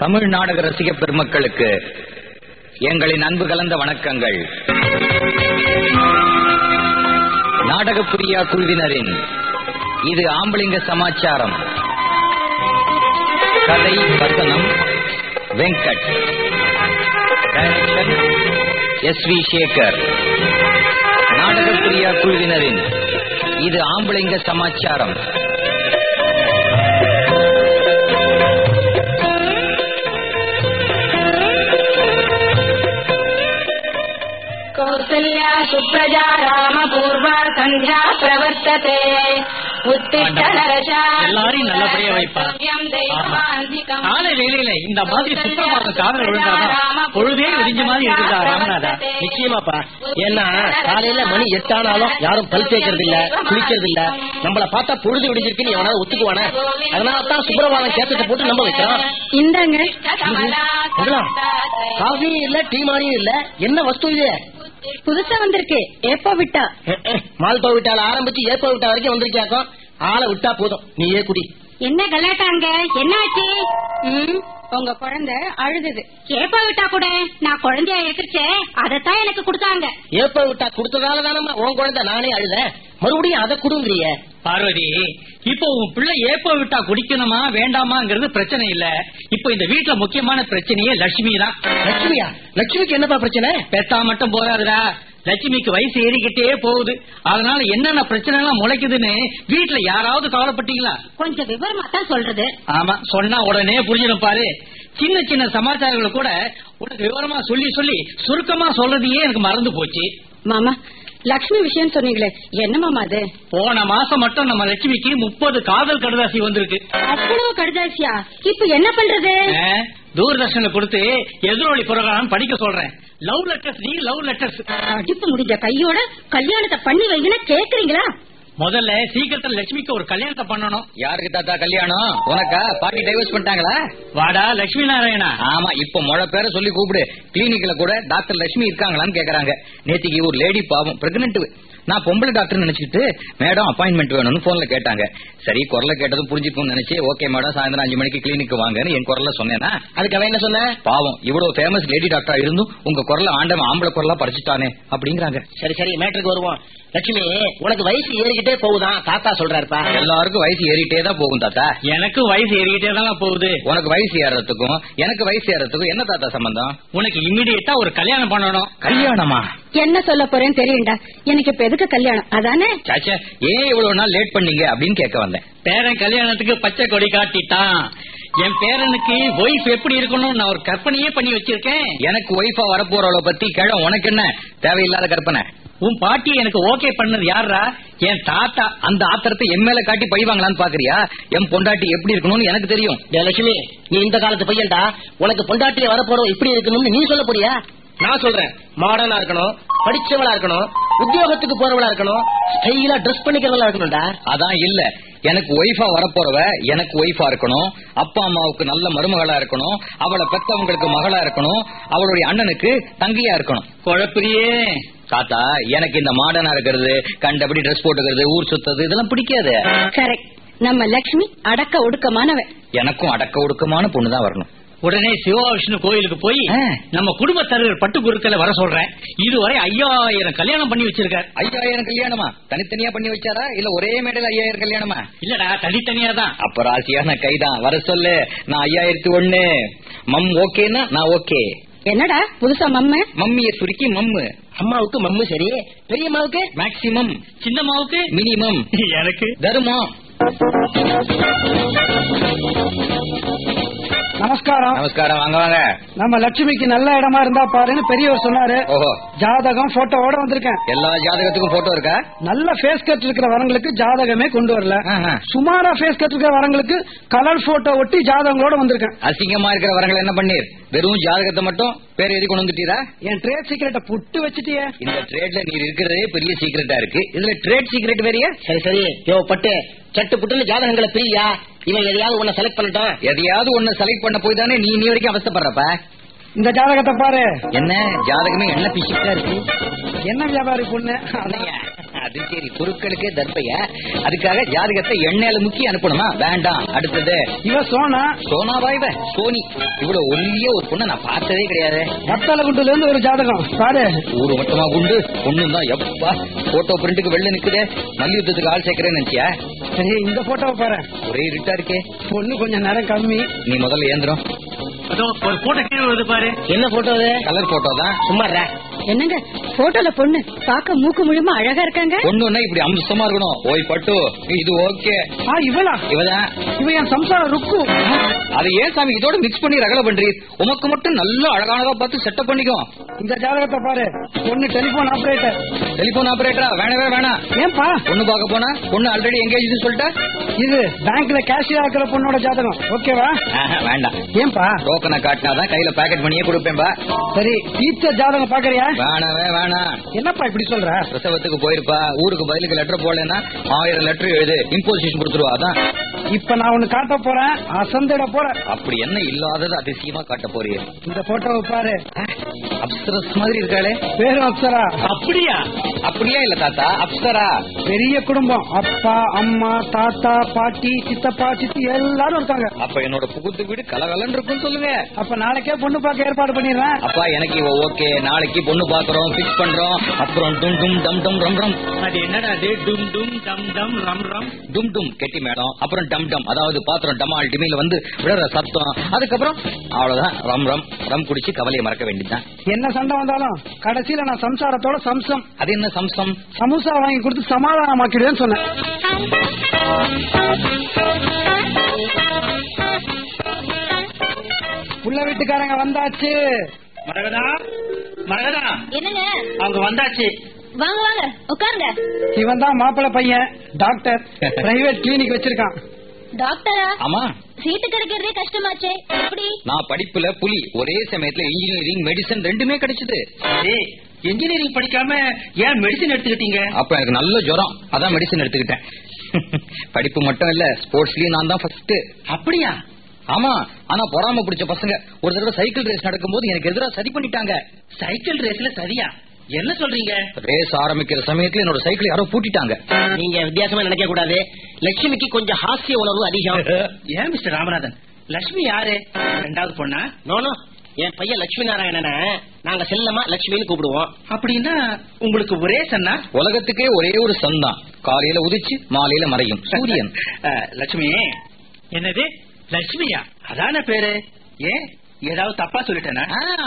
தமிழ் நாடக ரசிக பெருமக்களுக்கு எங்களின் அன்பு கலந்த வணக்கங்கள். நாடக புரியா குழுவினரின் இது ஆம்பளிங்க சமாச்சாரம். கதை வசனம் Venkat. Direction S V Shekhar Nataka Priya குழுவினரின் இது ஆம்பளைங்க சமாச்சாரம். सुप्रजा रामपूर्वा सन्ध्या प्रवर्तते उत्तिष्ठ எல்லாரையும் நல்லபடியா வைப்பா. காலையில இல்ல இந்த மாதிரி சுத்தமாக காதல் விழுந்தாதான் பொழுதே விடிஞ்ச மாதிரி இருக்குதா ராமநாதா நிச்சயமாப்பா ஏன்னா காலையில மணி எட்டானாலும் யாரும் பல் தேய்க்கிறது இல்ல குளிக்கிறது இல்ல நம்மள பார்த்தா பொழுது விடிஞ்சிருக்குன்னு எவனாவது ஒத்துக்குவானே அதனால தான் சுப்பிரபாதம் கேசத்தை போட்டு நம்ப வைக்கிறான் இந்தாங்க மகளா, காஃபியும் இல்ல டீ மாதிரியும் இல்ல என்ன வஸ்து இது புதுசா வந்திருக்கு. எப்போ விட்டா. மால்பா விட்டால ஆரம்பிச்சு ஏப்ப விட்டா வரைக்கும் வந்திருக்கியாக்கும் ஆளை விட்டா போதும். நீயே குடி. என்ன கலாட்டாங்க? என்னாச்சு? உங்க குழந்தை அழுதுது. கேப்பா விட்டா கூட? நான் குழந்தையா எதிர்ச்சே அதத்தான் எனக்கு கொடுத்தாங்க. ஏப்ப விட்டா கொடுத்ததால தானம்மா உன் குழந்தை நானே அழுத? மறுபடியும் அதை குடுங்கிறிய. பார்வதி இப்போ உன் பிள்ளை ஏப்ப விட்டா குடிக்கணுமா வேண்டாமாங்கிறது பிரச்சனை இல்ல. இப்போ இந்த வீட்டுல முக்கியமான பிரச்சனையே லட்சுமி தான். லட்சுமியா? லட்சுமிக்கு என்னப்பா பிரச்சனை? பெத்தா மட்டும் போறாதுடா லட்சுமிக்கு வயசு ஏறிக்கிட்டே போகுது. அதனால என்னென்ன பிரச்சனை எல்லாம் முளைக்குதுன்னு வீட்டுல யாராவது கவலைப்பட்டீங்களா? கொஞ்சம் விவரமா தான் சொல்றது. ஆமா சொன்னா உடனே புரிஞ்சிடும் பாரு. சின்ன சின்ன சமாச்சாரங்களை கூட உனக்கு விவரமா சொல்லி சொல்லி சுருக்கமா சொல்றதையே எனக்கு மறந்து போச்சு. மாமா லக்ஷ்மி விஷயம் சொன்னீங்களே என்ன மாமா அது? போன மாசம் மட்டும் நம்ம லட்சுமிக்கு முப்பது காதல் கடுதாசி வந்திருக்கு. அவ்வளவு கடுதாசியா? இப்ப என்ன பண்றது? தூர்தர்ஷனை கொடுத்து எதிரொலி புரோகிராம் படிக்க சொல்றேன். லவ் லெட்டர்ஸ் நீ லவ் லெட்டர்ஸ் அடிப்பு முடிஞ்ச கையோட கல்யாணத்தை பண்ணி வைங்கன்னு கேக்குறீங்களா? முதல்ல சீக்கிரத்துல லட்சுமிக்கு ஒரு கல்யாணத்தை பண்ணணும். யாருக்கு தாத்தா கல்யாணம்? உனக்கா? பாட்டி டைவர்ஸ் பண்ணிட்டாங்களா? வாடா லட்சுமி நாராயணா. ஆமா இப்ப முழ பேரை சொல்லி கூப்பிடு. கிளினிக்ல கூட டாக்டர் லட்சுமி இருக்காங்களான்னு கேக்குறாங்க. நேத்திக்கு ஒரு லேடி பாவம் பிரெக்னன்ட் நான் பொம்பளை டாக்டர் நினைச்சிட்டு மேடம் அப்பாயின்மெண்ட் வேணும்னு போன்ல கேட்டாங்க. சரி குரலை கேட்டதும் புரிஞ்சுக்கணும்னு நினைச்சு ஓகே மேடம் சாயந்தரம் அஞ்சு மணிக்கு கிளினிக் வாங்கன்னு என் குரல்ல சொன்னேன்னா அதுக்கு அவன் என்ன சொன்ன பாவம் இவ்வளவு ஃபேமஸ் லேடி டாக்டரா இருந்தும் உங்க குரலை ஆண்டவன் ஆம்பளை குரலா படிச்சுட்டானே அப்படிங்கிறாங்க. சரி சரி மேட்டருக்கு வருவோம். லட்சுமி உனக்கு வயசு ஏறிக்கிட்டே போகுதான் தாத்தா சொல்றாருப்பா. எல்லாருக்கும் வயசு ஏறிட்டே தான் போகும் தாத்தா. எனக்கு வயசு ஏறிக்கிட்டே தான் போகுது. உனக்கு வயசு ஏறதுக்கும் எனக்கு வயசு ஏறதுக்கும் என்ன தாத்தா சம்பந்தம்? உனக்கு இம்மிடியட்டா ஒரு கல்யாணம் பண்ணணும். கல்யாணமா? என்ன சொல்ல போறேன்னு தெரியும்டா எனக்கு இப்ப எதுக்கு கல்யாணம். அதானே? சாச்சா ஏன் இவ்வளவு நாள் லேட் பண்ணீங்க அப்படின்னு கேட்க வந்தேன். பேரன் கல்யாணத்துக்கு பச்சை கொடி காட்டிட்டான். என் பேரனுக்கு ஒய்ஃப் எப்படி இருக்கணும் நான் ஒரு கற்பனையே பண்ணி வச்சிருக்கேன். எனக்கு ஒய்ஃபா வரப்போறவளை பத்தி கேள உனக்கு என்ன தேவையில்லாத கற்பனை? உன் பாட்டி எனக்கு ஓகே பண்ணது யாரா என் தாத்தா அந்த ஆத்திரத்தை என் மேல காட்டி பழிவாங்களான்னு பாக்குறியா? என் பொண்டாட்டி எப்படி இருக்கணும்னு எனக்கு தெரியும். லட்சுமி நீ இந்த காலத்து பையன்டா. உனக்கு பொண்டாட்டிய வரப்போறோம் இப்படி இருக்கணும்னு நீ சொல்ல போறியா? நான் சொல்றேன். மாடர்னா இருக்கணும் படிச்சவளா இருக்கணும் உத்தியோகத்துக்கு போறவளா இருக்கணும் ஸ்டைலா ட்ரெஸ் பண்ணிக்கிறவளா இருக்கணும்டா அதான் இல்ல. எனக்கு ஒய்ஃபா வரப்போறவ எனக்கு ஒய்ஃபா இருக்கணும். அப்பா அம்மாவுக்கு நல்ல மருமகளா இருக்கணும். அவளை பெத்தவங்களுக்கு மகளா இருக்கணும். அவளுடைய அண்ணனுக்கு தங்கையா இருக்கணும். குழப்பிரியே. தாத்தா எனக்கு இந்த மாடர்னா இருக்கிறது கண்டபடி ட்ரெஸ் போட்டுக்கிறது ஊர் சுத்தது இதெல்லாம் பிடிக்காது. கரெக்ட் நம்ம லக்ஷ்மி அடக்க ஒடுக்கமானவ எனக்கும் அடக்க ஒடுக்கமான பொண்ணுதான் வரணும். உடனே சிவவிஷ்ணு கோயிலுக்கு போய். நம்ம குடும்ப தலைவர் பட்டு குருக்களை வர சொல்றேன். இதுவரை ஐயாயிரம் கல்யாணம் பண்ணி வச்சிருக்காரு. ஐயாயிரம் கல்யாணமா? தனித்தனியா பண்ணி வச்சாரா? இல்ல ஒரே மேடையில ஐயாயிரம் கல்யாணமா? இல்லடா தனித்தனியா தான். அப்ப ராசியான கைதான். வர சொல்லு. நான் ஐயாயிரத்தி ஒண்ணு. மம் ஓகேன்னா நான் ஓகே. என்னடா? புதுசா மம்ம? மம்மிய சுருக்கி மம்மு. அம்மாவுக்கு மம்மு சரி. பெரியம்மாவுக்கு? மேக்சிமம் சின்னம்மாவுக்கு? மினிமம் எனக்கு. தருமம். நமஸ்காரம். நமஸ்காரம். வாங்க வாங்க. நம்ம லட்சுமிக்கு நல்ல இடமா இருந்தா பாருன்னு பெரியவர் சொன்னாரு. ஓஹோ. ஜாதகம் போட்டோவோட வந்திருக்கேன். எல்லா ஜாதகத்துக்கும் போட்டோ இருக்கா? நல்ல ஃபேஸ் கட் இருக்கிற வரங்களுக்கு ஜாதகமே கொண்டு வரல. சுமாரா ஃபேஸ் கட் இருக்கிற வரங்களுக்கு கலர் போட்டோ ஒட்டி ஜாதகங்களோட வந்திருக்கேன். அசிங்கமா இருக்கிற வரங்களை என்ன பண்ணீர்? வெறும் ஜாதகத்தை மட்டும் பேர் எழுதி கொண்டு வந்துட்டீரா? என் ட்ரேட் சீக்கிரட்டை புட்டு வச்சுட்டியே. இந்த ட்ரேட்ல நீர் இருக்கிறதே பெரிய சீக்கிரட்டா இருக்கு. இதுல ட்ரேட் சீக்கிரட் வேறையா? சரி சரி. யோ பட்டு. சட்டு புட்டுன்னு ஜாதகங்களை பிரியா? இவன் எதையாவது உன்னை செலக்ட் பண்ணட்டான் எதையாவது ஒண்ணு செலக்ட் பண்ண போய் தானே நீ நீ வரைக்கும் அவசப்படுறப்ப இந்த ஜாதகத்தை பாரு. என்ன? ஜாதகமே என்ன பிசிக்கா இருக்கு. என்ன வியாபாரி பொண்ணு? அது சரி பொருட்களுக்கே தர்பையா அதுக்காக ஜாதகத்தை எண்ணெயில முக்கி அனுப்பணுமா? வேண்டாம். அடுத்தது. இவ சோனா. சோனாவா இவ? சோனி. இவ்வளவு ஒல்லிய ஒரு பொண்ணை நான் பார்த்ததே கிடையாது. வத்தால குண்டுல இருந்து ஒரு ஜாதகம். பாரு. ஊரு மொத்தமா குண்டு. பொண்ணும் தான் எப்பா போட்டோ பிரிண்ட்டுக்கு வெளில நிக்குதே. மல்யுத்தத்துக்கு ஆள் சேர்க்கிறேன்னு நினைச்சியா? சரி இந்த போட்டோவை பாரு. ஒரே இருட்டா இருக்கே. பொண்ணு கொஞ்சம் நேரம் கம்மி. நீ முதல்ல ஏந்திரம். ஒரு போட்டோ கீழே வருது பாரு. என்ன போட்டோ அது? கலர் போட்டோ தான். சும்மா. என்னங்க? போட்டோல பொண்ணு பாக்க மூக்கு முழுமா அழகா இருக்காங்க? பொண்ணுன்னா இப்படி அம்சமா இருக்கணும். ஓய் பட்டு இது ஓகே. ஆ இவளா? இவதான் இவ என் சம்சார ருக்கு. அது ஏன் சாமி இதோட மிக்ஸ் பண்ணி ரகலை பண்றீர்? உமக்கு மட்டும் நல்ல அழகானதா பார்த்து செட்டப் பண்ணிக்கோ இந்த ஜாதகத்தை பாரு. பொண்ணு டெலிபோன் ஆபரேட்டர் டெலிபோன் ஆபரேட்டரா வேணவே வேணாம். ஏன்பா? பொண்ணு பார்க்க போனா? பொண்ணு ஆல்ரெடி எங்கேஜ் சொல்லிட்டா? இது பேங்க்ல கேஷியா இருக்கிற பொண்ணோட ஜாதகம். ஓகேவா ஆஹா, வேண்டாம். ஏன்பா? டோக்கனை காட்டினாதான் கையில பாக்கெட் பண்ணியே கொடுப்பேன்பா. சரி டீச்சர் ஜாதகம் பாக்குறியா வேணவே வேணாம். என்னப்பா இப்படி சொல்ற? பிரசவத்துக்கு போயிருப்பா ஊருக்கு பதிலுக்கு லெட்டர் போடலன்னா ஆயிரம் லெட்டர் எழுது இம்போசிஷன் கொடுத்துருவா அதான். இப்ப நான் ஒண்ணு காட்ட போறேன் அசந்திட போறேன். அப்படி என்ன இல்லாதது அதிசயமா காட்ட போறிய. இந்த போட்டோவை பாரு. அப்சரஸ் மாதிரி இருக்காளே. பேரும் அப்சரா? அப்படியா? அப்படியா இல்ல தாத்தா அப்சரா. பெரிய குடும்பம். அப்பா அம்மா தாத்தா பாட்டி சித்தப்பா சித்தி எல்லாரும் இருக்காங்க. அப்ப என்னோட புகுத்து வீடு கலகலன்னு இருக்குன்னு சொல்லுங்க. அப்ப நாளைக்கே பொண்ணு பார்க்க ஏற்பாடு பண்ணிடுறேன். அப்பா எனக்கு ஓகே. நாளைக்கு பொண்ணு பாக்குறோம் பிக்ஸ் பண்றோம் அப்புறம் டும் டும் டம் டம் ரம் ரம். அது என்னடா அது? டும் டும் டம் டம் ரம் ரம். டும் டும் கெட்டி மேடம். அப்புறம் டம் டம் அதாவது பாத்திரம் டமால் டிமில வந்து விடுற சத்தம். அதுக்கப்புறம் அவ்வளவுதான் ரம் ரம் ரம் குடிச்சு கவலையை மறக்க வேண்டியதுதான். என்ன சண்டை வந்தாலும் கடைசியில நான் சம்சாரத்தோட சம்சம். அது என்ன சம்சம்? சமோசா வாங்கி கொடுத்து சமாதானமாக்கிடுவேன்னு சொன்னேன். உள்ள வீட்டுக்காரங்க வந்தாச்சு. மரகதா? மரகதா? என்னங்க? அவங்க வந்தாச்சு. வாங்க வாங்க உட்காருங்க. இவன் தான் மாப்பிள்ள பையன் டாக்டர். பிரைவேட் கிளினிக் வச்சிருக்கான். டாக்டரா? ஆமா. சீட்டு கிடைக்கிறதே கஷ்டமாச்சே. எப்படி? நான் படிப்புல புலி ஒரே சமயத்துல இன்ஜினியரிங் மெடிசன் ரெண்டுமே கிடைச்சது. இன்ஜினியரிங் படிக்காம ஏன் மெடிசின் எடுத்துக்கிட்டீங்க? அப்ப எனக்கு நல்ல ஜுரம். அதான் மெடிசன் எடுத்துக்கிட்டேன். படிப்பு மட்டும் இல்ல ஸ்போர்ட்ஸ்லயும் நான் தான் ஃபர்ஸ்ட் அப்படியா? ஆமா ஆனா பொறாம பிடிச்ச பசங்க. ஒரு தடவை சைக்கிள் ரேஸ் நடக்கும்போது எனக்கு எதிராக சரி பண்ணிட்டாங்க. சைக்கிள் ரேஸ்ல சரியா என்ன சொல்றீங்க? ரேஸ் ஆரம்பிக்கிற சமயத்துல என்னோட சைக்கிள் யாரோ பூட்டிட்டாங்க. நீங்க வித்தியாசமா நினைக்க கூடாது. லட்சுமிக்கு கொஞ்சம் ஹாஸ்ய உணர்வு அதிகம். ஏன் மிஸ்டர் ராமநாதன்? லட்சுமி யாரு? ரெண்டாவது பொண்ணா? நோனோ என் பையன் லட்சுமி நாராயணனை நாங்க செல்லமா லட்சுமின்னு கூப்பிடுவோம். அப்படின்னா உங்களுக்கு ஒரே சன்னா? உலகத்துக்கே ஒரே ஒரு சன் தான். காலையில உதிச்சு மாலையில மறையும். சூரியன். லட்சுமி என்னது? லட்சுமியா? அதான பேரு. ஏன் ஏதாவது தப்பா சொல்லிட்டேனா?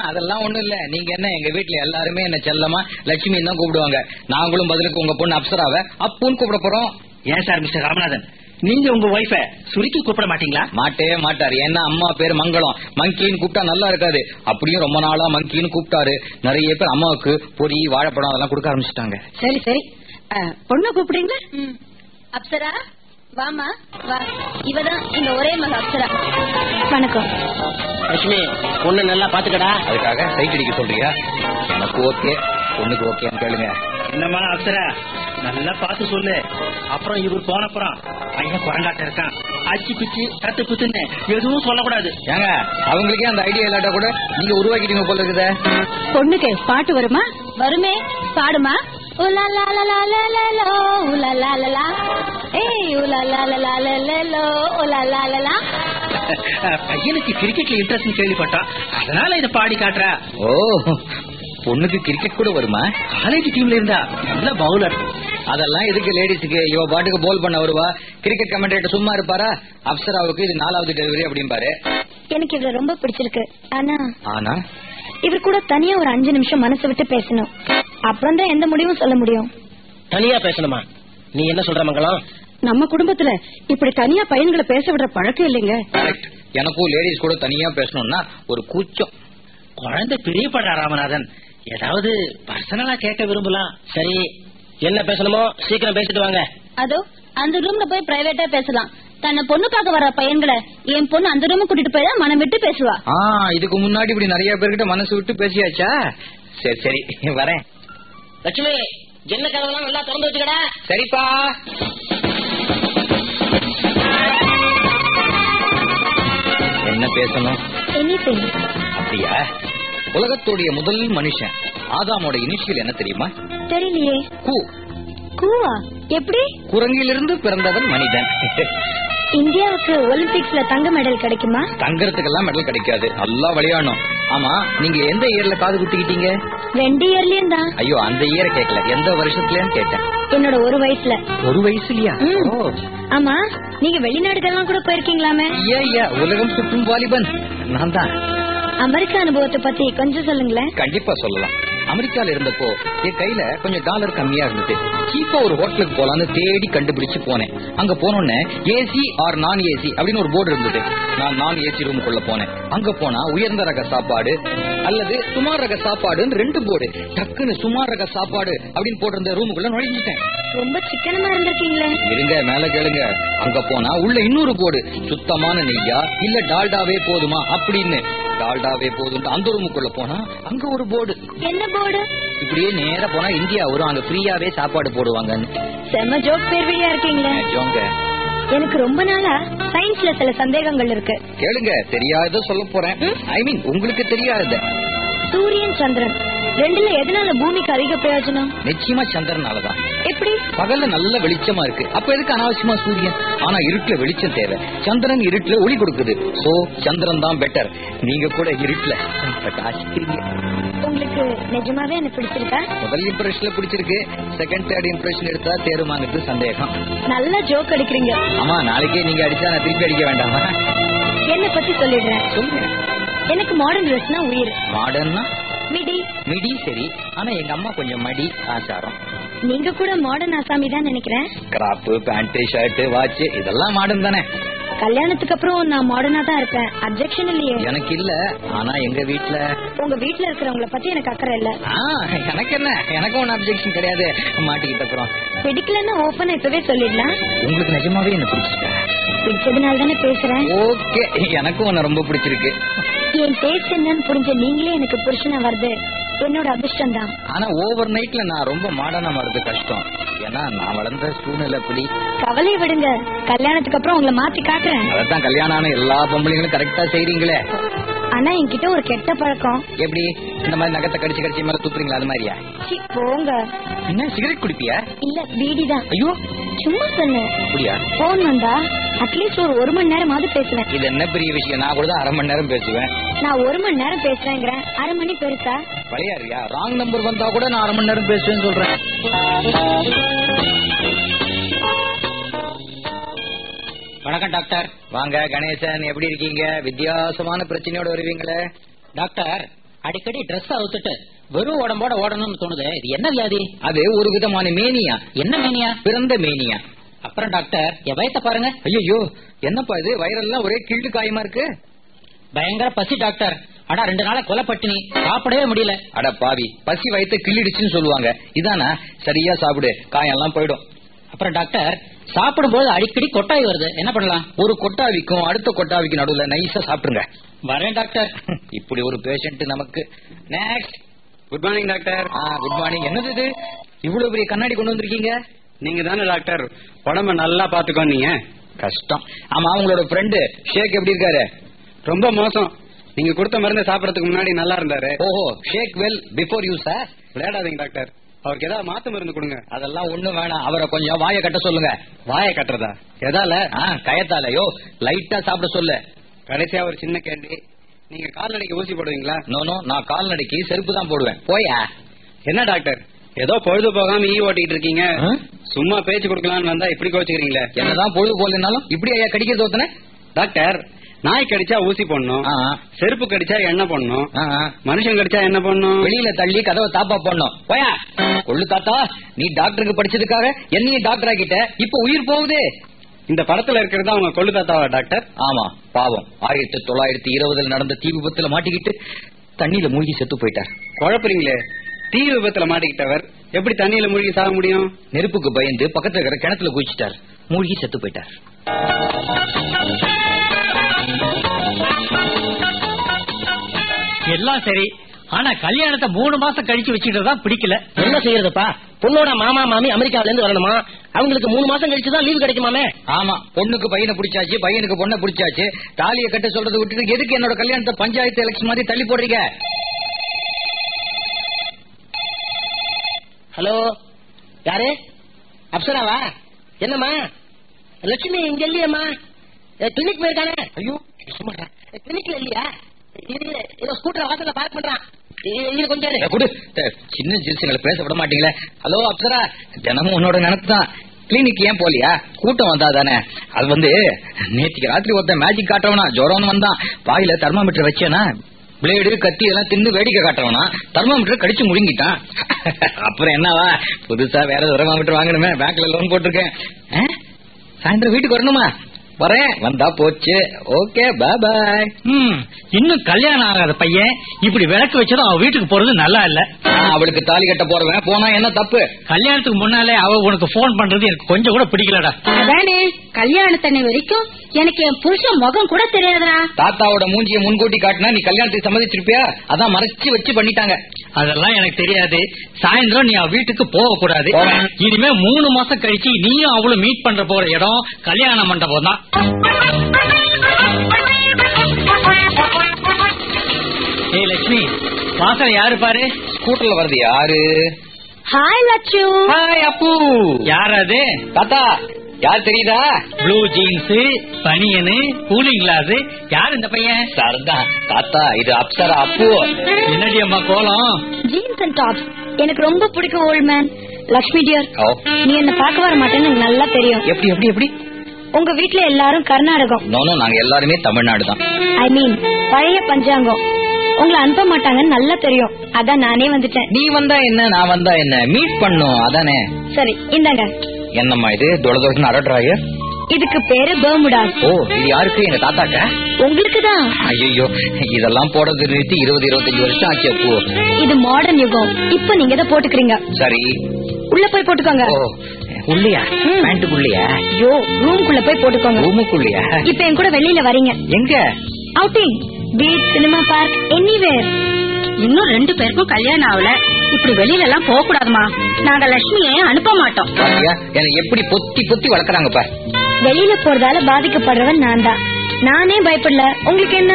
அதெல்லாம் ஒண்ணும் இல்ல. நீங்க என்ன எங்க வீட்டுல எல்லாருமே என்ன செல்லமா? லட்சுமி தான் கூப்பிடுவாங்க. நாங்களும் பதிலுக்கு உங்க பொண்ணு அப்சராவ அப்புன்னு கூப்பிட போறோம். ஏன் சார் மிஸ்டர் ராமநாதன் நீங்க உங்க ஒய்ஃப சுருக்கி கூப்பிட மாட்டீங்களா? மாட்டே மாட்டாரு. ஏன்னா அம்மா பேரு மங்களம். மங்கின்னு கூப்பிட்டா நல்லா இருக்காது. அப்படியும் ரொம்ப நாளா மங்கின்னு கூப்பிட்டாரு. நிறைய பேர் அம்மாவுக்கு பொரி வாழைப்பழம் அதெல்லாம் கொடுக்க ஆரம்பிச்சிட்டாங்க. சரி சரி. பொண்ணு கூப்பிடுறீங்களா? அப்சரா? வாமா வா. இவதான் இந்த ஒரே மக அப்சரா. வணக்கம். லட்சுமி பொண்ணு நல்லா பாத்துக்கடா அதுக்காக சைட் அடிக்க சொல்றியா? எனக்கு ஓகே பொண்ணுக்கு ஓகேன்னு கேளுங்க. என்னம்மா அப்சரா? நல்லா பார்த்து சொல்லு. அப்புறம் இவர் போனப்புறம் பையன் குரங்காட்ட இருக்கான். அச்சு பிச்சு கத்து புத்துன்னு எதுவும் சொல்லக்கூடாது. ஏங்க அவங்களுக்கே அந்த ஐடியா இல்லாட்டா கூட நீங்க உருவாக்கிட்டீங்க போல இருக்குதே. பொண்ணுக்கு பாட்டு வருமா? வருமே பாடுமா? பையனுக்கு கிரிக்கெட்ல இன்ட்ரெஸ்ட் கேள்விப்பட்டான் அதனால இத பாடி காட்டுற ஓ பொண்ணுக்கு கிரிக்கெட் கூட வருமா காலேஜ் டீம்ல இருந்தா நல்ல பவுலர் அதெல்லாம் எதுக்கு லேடிஸுக்கு இவ பாட்டுக்கு போல் பண்ண வருவா கிரிக்கெட் கமெண்டேட்டர் சும்மா இருப்பாரா அப்சராவுக்கு இது நாலாவது டெலிவரி அப்படிம்பாரு எனக்கு இவரை ரொம்ப பிடிச்சிருக்கு ஆனா ஆனா இவர் கூட தனியா ஒரு அஞ்சு நிமிஷம் மனசு விட்டு பேசணும் அப்புறம் தான் எந்த முடிவும் சொல்ல முடியும் தனியா பேசணுமா நீ என்ன சொல்ற மங்களம் நம்ம குடும்பத்துல இப்படி தனியா பையன்களை பேச விடுற பழக்கம் இல்லைங்க. கரெக்ட் எனக்கும் லேடிஸ் கூட தனியா பேசணும்னா ஒரு கூச்சம். குழந்தை பிரியப்படுறா ராமநாதன். ஏதாவது பர்சனலா கேட்க விரும்பலாம். சரி என்ன பேசணுமோ சீக்கிரம் பேசிட்டு வாங்க. அதோ அந்த ரூம்ல போய் பிரைவேட்டா பேசலாம். தன்னை பொண்ணு பார்க்க வர பையன்களை என் பொண்ணு அந்த ரூம் கூட்டிட்டு போய் தான் மனம் விட்டு பேசுவா. ஆ இதுக்கு முன்னாடி இப்படி நிறைய பேர்கிட்ட மனசு விட்டு பேசியாச்சா? சரி சரி வரேன். லட்சுமி ஜன்ன கதவெல்லாம் நல்லா திறந்து வச்சுக்கடா. சரிப்பா. என்ன பேசணும்? எனிதிங் அப்படியா? உலகத்துடைய முதல் மனுஷன் ஆதாமோட இனிஷியல் என்ன தெரியுமா? தெரியலையே. கு. கூவா? எப்படி? குரங்கிலிருந்து பிறந்தவன் மனிதன். இந்தியாவுக்கு ஒலிம்பிக்ஸ்ல தங்க மெடல் கிடைக்குமா? தங்கறதுக்கெல்லாம் மெடல் கிடைக்காது. நல்லா விளையாடணும். ஆமா நீங்க எந்த இயர்ல காது குத்திக்கிட்டீங்க? ரெண்டு இயர்லயும் தான். ஐயோ அந்த இயரை கேட்கல எந்த வருஷத்துலன்னு கேட்டேன். என்னோட ஒரு வயசுல. ஒரு வயசுலயா. ஆமா நீங்க வெளிநாடுகள்லாம் கூட போயிருக்கீங்களாமே? ஐயா, உலகம் சுற்றும் வாலிபன். நான் தான். அமெரிக்க அனுபவத்தை பத்தி கொஞ்சம் சொல்லுங்களேன். கண்டிப்பா சொல்லலாம். அமெரிக்கால இருந்தப்போ என் கையில கொஞ்சம் டாலர் கம்மியா இருந்தது. சீப்பா ஒரு ஹோட்டலுக்கு போலான்னு தேடி கண்டுபிடிச்சு போனேன். அங்க போனோடனே ஏசி ஆர் நான் ஏசி அப்படின்னு ஒரு போர்டு இருந்தது. நான் நான் ஏசி ரூமுக்குள்ள போனேன். அங்க போனா உயர்ந்த ரக சாப்பாடு அல்லது சுமார் ரக சாப்பாடுன்னு ரெண்டு போர்டு டக்குன்னு சுமார் ரக சாப்பாடு அப்படின்னு போட்டிருந்த ரூமுக்குள்ள நுழைஞ்சிட்டேன். ரொம்ப சிக்கனமா இருந்திருக்கீங்களே. இருங்க மேல கேளுங்க. அங்க போனா உள்ள இன்னொரு போர்டு சுத்தமான நெய்யா? இல்ல டால்டாவே போதுமா? அப்படின்னு. டால்டாவே போதும் அந்த ரூமுக்குள்ள போனா அங்க ஒரு போர்டு. என்ன போர்டு? இப்படியே நேரா போனா இந்தியா வரும். அங்க ஃப்ரீயாவே சாப்பாடு போடுவாங்கன்னு. செம ஜோக் பேர்வழியா இருக்கீங்களே. நிஜங்க. எனக்கு ரொம்ப நாளா சயின்ஸ்ல சில சந்தேகங்கள் இருக்கு. கேளுங்க தெரியாத சொல்ல போறேன். ஐ மீன் உங்களுக்கு தெரியாத சூரியன் சந்திரன். ரெண்டுல எதனால பூமிக்கு அதிக பிரயோஜனம்? நிச்சயமா சந்திரனாலதான். எப்படி? பகல்ல நல்ல வெளிச்சமா இருக்கு. அப்ப எதுக்கு அனாவசியமா சூரியன்? ஆனா இருட்டுல வெளிச்சம் தேவை. சந்திரன் இருட்டுல ஒளி கொடுக்குது. சோ சந்திரன் தான் பெட்டர் நீங்க கூட இருட்டுல. உங்களுக்கு நிஜமாவே என்ன பிடிச்சிருக்கா? முதல் இம்ப்ரெஷன்ல பிடிச்சிருக்கு. செகண்ட் தேர்ட் இம்ப்ரெஷன் எடுத்தா தேருமாங்கிறது சந்தேகம். நல்ல ஜோக் அடிக்கிறீங்க. ஆமா நாளைக்கே நீங்க அடிச்சா நான் திருப்பி அடிக்க வேண்டாமா? என்ன பத்தி சொல்லிடுறேன். சொல்லுங்க. எனக்கு மாடர்ன் ட்ரெஸ்னா உயிர். மாடர்னா மிடி. மிடி சரி. ஆனா எங்க அம்மா கொஞ்சம் மடி ஆச்சாரம். நீங்க கூட மாடர்ன் ஆசாமி தான் நினைக்கிறேன். கிராப்பு பேண்ட் ஷர்ட் வாட்ச் இதெல்லாம் மாடர்ன் தானே. கல்யாணத்துக்கு அப்புறம் நான் மாடர்னா தான் இருப்பேன். அப்செக்ஷன் இல்லையே. எனக்கு இல்ல. ஆனா எங்க வீட்ல உங்க வீட்ல இருக்கிறவங்கள பத்தி எனக்கு அக்கறை இல்ல. எனக்கு என்ன? எனக்கு ஒன்னும் அப்செக்ஷன் கிடையாது. மாட்டிக்கிட்ட அப்புறம். பிடிக்கலன்னா ஓப்பனா இப்பவே சொல்லிடலாம். உங்களுக்கு நிஜமாவே என்ன பிடிச்சிருக்கா? பிடிச்சதுனால தானே பேசுறேன். ஓகே எனக்கும் உன்னை ரொம்ப பிடிச்சிருக்கு. என் டேஸ்ட் என்னன்னு புரிஞ்ச நீங்களே எனக்கு புருஷனா வருது என்னோட அதிர்ஷ்டம் தான் ஆனா ஓவர் நைட்ல நான் ரொம்ப மாடர்னா வர்றது கஷ்டம். ஏன்னா நான் வளர்ந்த சூழ்நிலை அப்படி கவலையை விடுங்க. கல்யாணத்துக்கு அப்புறம் உங்களை மாத்தி காட்டுறேன். அதான் கல்யாணம் ஆன எல்லா பொம்பளைங்களும் கரெக்டா செய்றீங்களே. ஆனா என்கிட்ட ஒரு கெட்ட பழக்கம். எப்படி? இந்த மாதிரி நகத்தை கடிச்சு கடிச்சு மேல தூக்குறீங்களா அது மாதிரியா? போங்க. என்ன சிகரெட் குடிப்பியா? இல்ல பீடி தான். ஐயோ. சும்மா சொன்னேன் அப்படியா? போன் வந்தா அட்லீஸ்ட் ஒரு ஒரு மணி நேரமாவது பேசுவேன். இது என்ன பெரிய விஷயம்? நான் கூட அரை மணி நேரம் பேசுவேன். நான் ஒரு மணி நேரம் பேசுறேங்கிறேன். அரை மணி பெருசா? பழையாரியா ராங் நம்பர் வந்தா கூட நான் அரை மணி நேரம் பேசுவேன்னு சொல்றேன். வணக்கம் டாக்டர். வாங்க கணேசன் எப்படி இருக்கீங்க? வித்தியாசமான பிரச்சனையோட வருவீங்களே. டாக்டர் அடிக்கடி Dress அவுத்துட்டு வெறும் உடம்போட ஓடணும்னு தோணுது இது என்ன வியாதி? அது ஒரு விதமான மேனியா. என்ன மேனியா? பிறந்த மேனியா. அப்புறம் டாக்டர் என் வயத்தை பாருங்க. ஐயோ என்னப்பா இது? வயிறெல்லாம் ஒரே கிழு காயமா இருக்கு? பயங்கர பசி டாக்டர். ஆனா ரெண்டு நாளா கொலை பட்டினி சாப்பிடவே முடியல. அட பாவி பசி வயித்தை கிள்ளிடுச்சுன்னு சொல்லுவாங்க. இதானா? சரியா சாப்பிடு காயெல்லாம் போயிடும். அப்புறம் டாக்டர் சாப்பிடும்போது அடிக்கடி கொட்டாய் வருது. என்ன பண்ணலாம்? ஒரு கொட்டாவிக்கும் அடுத்த கொட்டாவிக்கும் நடுவுல நைஸா சாப்பிடுங்க. வரேன் டாக்டர். இப்படி ஒரு பேஷண்ட் நமக்கு. Next good morning doctor good morning என்னது இது? இவ்வளவு பெரிய கண்ணாடி கொண்டு வந்திருக்கீங்க? நீங்க தானே டாக்டர் உடம்ப நல்லா பாத்துக்கோ நீங்க. கஷ்டம். ஆமா உங்களோட ஃப்ரெண்டு ஷேக் எப்படி இருக்காரு? ரொம்ப மோசம். நீங்க கொடுத்த மருந்து சாப்பிடறதுக்கு முன்னாடி நல்லா இருந்தாரு. ஓஹோ shake well before you sir. விளையாடாதீங்க doctor அவருக்கு ஏதாவது மாத்து மருந்து கொடுங்க. அதெல்லாம் ஒண்ணும் வேணாம். அவரை கொஞ்சம் வாயை கட்ட சொல்லுங்க. வாயை கட்டுறதா? எதால? கயத்தாலயோ? லைட்டா சாப்பிட சொல்லு. கடைசியா ஒரு சின்ன கேள்வி. நீங்க கால்நடைக்கு ஊசி போடுவீங்களா? நோ நோ நான் கால்நடைக்கு செருப்பு தான் போடுவேன். போயா? என்ன டாக்டர்? ஏதோ பொழுது போகாம ஈ ஓட்டிட்டு இருக்கீங்க? சும்மா பேச்சு கொடுக்கலாம்னு வந்தா இப்படி கோச்சுக்கிறீங்களே? என்னதான் பொழுது போலனாலும் இப்படி ஐயா கடிக்கிறது ஒருத்தனை டாக்டர் நாய் கடிச்சா ஊசி போடணும். செருப்பு கடிச்சா எண்ணெய் போடணும். மனுஷன் கடிச்சா என்ன பண்ணணும் வெளியில தள்ளி கதவை தாப்பா போடணும். போயா? கொள்ளு தாத்தா நீ டாக்டருக்கு படிச்சதுக்காக என்னையும் டாக்டர் ஆக்கிட்ட இப்ப உயிர் போகுதே. இந்த படத்துல இருக்கிறது அவங்க கொள்ளு தாத்தாவா டாக்டர். ஆமா பாவம். ஆயிரத்தி தொள்ளாயிரத்தி இருபதுல நடந்த தீ விபத்துல மாட்டிக்கிட்டு தண்ணியில மூழ்கி செத்து போயிட்டார். குழப்பறீங்களே? தீ விபத்துல மாட்டிக்கிட்டவர் எப்படி தண்ணியில மூழ்கி சாக முடியும்? நெருப்புக்கு பயந்து பக்கத்துல இருக்கிற கிணத்துல குதிச்சிட்டார். மூழ்கி செத்து போயிட்டார். எல்லாம் சரி. ஆனா கல்யாணத்தை மூணு மாசம் கழிச்சு வச்சுட்டு பிடிக்கல. என்ன செய்யறதுப்பா? பொண்ணோட மாமா மாமி அமெரிக்கால இருந்து வரணுமா? அவங்களுக்கு மூணு மாசம் கழிச்சு தான் லீவ் கிடைக்குமாமே? ஆமா பொண்ணுக்கு பையனை பிடிச்சாச்சு பையனுக்கு பொண்ணை பிடிச்சாச்சு தாலியை கட்டு சொல்றது விட்டுட்டு எதுக்கு என்னோட கல்யாணத்தை பஞ்சாயத்து எலெக்ஷன் மாதிரி தள்ளி போடுறீங்க? ஹலோ யாரு? அப்சராவா? என்னம்மா? லட்சுமி இங்க இல்லையம்மா? கிளினிக் போயிருக்கானே? ஐயோ கிளினிக்ல இல்லையா? இல்ல ஸ்கூட்டர் வாசல்ல பார்க் பண்றான். இரு, சின்ன ஜில்ஸுங்களை பேச விட மாட்டீங்களே. ஹலோ அப்சரா. தினமும் உன்னோட நினைப்பு தான். கிளினிக் ஏன் போலியா? கூட்டம் வந்தா தானே. அது வந்து நேற்றுக்கு ராத்திரி ஒருத்தன் மேஜிக் காட்டுறவனா ஜுரம்னு வந்தான். வாயில தெர்மாமீட்டர் வச்சேனா பிளேடு கத்தி எல்லாம் தின்னு வேடிக்கை காட்டுறவனா தெர்மாமீட்டர் கடிச்சு முழுங்கிட்டான். அப்புறம் என்னவா? புதுசா வேற தெர்மாமீட்டர் வாங்கணுமே. பேங்க்ல லோன் போட்டிருக்கேன். ஆ? சாயந்தரம் வீட்டுக்கு வரணுமா? வரேன். வந்தா போச்சு. ஓகே பாய் பாய் ம், இன்னும் கல்யாணம் ஆகாத பையன் இப்படி விளக்கு வச்சதும் அவ வீட்டுக்கு போறது நல்லா இல்ல. அவளுக்கு தாலி கட்ட போறவன். போனா என்ன தப்பு? கல்யாணத்துக்கு முன்னாலே அவ உனக்கு போன் பண்றது எனக்கு கொஞ்சம் கூட பிடிக்கலடா. அதானே கல்யாணத்தனை வரைக்கும் எனக்கு என் புருஷன் முகம் கூட தெரியாதுடா. தாத்தாவோட மூஞ்சிய முன்கூட்டி காட்டினா நீ கல்யாணத்துக்கு சம்மதிச்சிருப்பியா? அதான் மறைச்சு வச்சு பண்ணிட்டாங்க. அதெல்லாம் எனக்கு தெரியாது. சாயந்தரம் நீ வீட்டுக்கு போக கூடாது. இனிமே மூணு மாசம் கழிச்சு நீயும் அவளும் மீட் பண்ற போற இடம் கல்யாண மண்டபம் தான். ஏய் லட்சுமி வாசல யாரு பாரு? ஸ்கூட்டர்ல வருது யாரு? ஹாய் லட்சு. ஹாய் அப்பு. யார் அது? தாத்தா. யார் தெரியுதா? ப்ளூ ஜீன்ஸ் பனியனு கூலிங் கிளாஸ். யார் இந்த பையன்? சரிதான் தாத்தா இது அப்சரா அப்பு. என்னடி அம்மா கோலம்? ஜீன்ஸ் அண்ட் டாப்ஸ் எனக்கு ரொம்ப பிடிக்கும் ஓல்ட் மேன் லக்ஷ்மி டியர் நீ என்ன பார்க்க வர மாட்டேன்னு எனக்கு நல்லா தெரியும். எப்படி எப்படி எப்படி? உங்க வீட்ல எல்லாரும் கர்நாடகம். நோனோ நாங்க எல்லாருமே தமிழ்நாடு தான். ஐ மீன் பழைய பஞ்சாங்கம். உங்களை அனுப்ப மாட்டாங்கன்னு நல்லா தெரியும். அதான் நானே வந்துட்டேன். நீ வந்தா என்ன நான் வந்தா என்ன? மீட் பண்ணும் அதானே? சரி இந்தாங்க. என்னம்மா இது? தொலைதொலைன்னு அரட்ராய இதுக்கு பேரு பெர்முடாஸ் ஓ இது யாருக்கு? எங்க தாத்தாக்க? உங்களுக்கு தான் ஐயோ இதெல்லாம் போடுறது நிறுத்தி இருபது இருபத்தஞ்சு வருஷம் ஆச்சு அப்பு. இது மாடர்ன் யுகம். இப்ப நீங்க இதை போட்டுக்கிறீங்க. சரி. உள்ள போய் போட்டுக்கோங்க. ஓ உள்ளியா. பேண்ட்டுக்குள்ளியா? ஐயோ ரூம்குள்ள போய் போட்டுக்கோங்க. ரூமுக்குள்ளியா? இப்ப என் கூட வெளியில வரீங்க. எங்க? Outing beach cinema park anywhere இன்னும் ரெண்டு பேருக்கும் கல்யாணம் ஆகல. இப்படி வெளியில எல்லாம் போக கூடாதுமா நாங்க லட்சுமியை அனுப்ப மாட்டோம். எப்படி பொத்தி பொத்தி வளர்க்கறாங்க பார். வெளியில போறதால பாதிக்கப்படுறவன் நான் தான் நானே பயப்படல. உங்களுக்கு என்ன?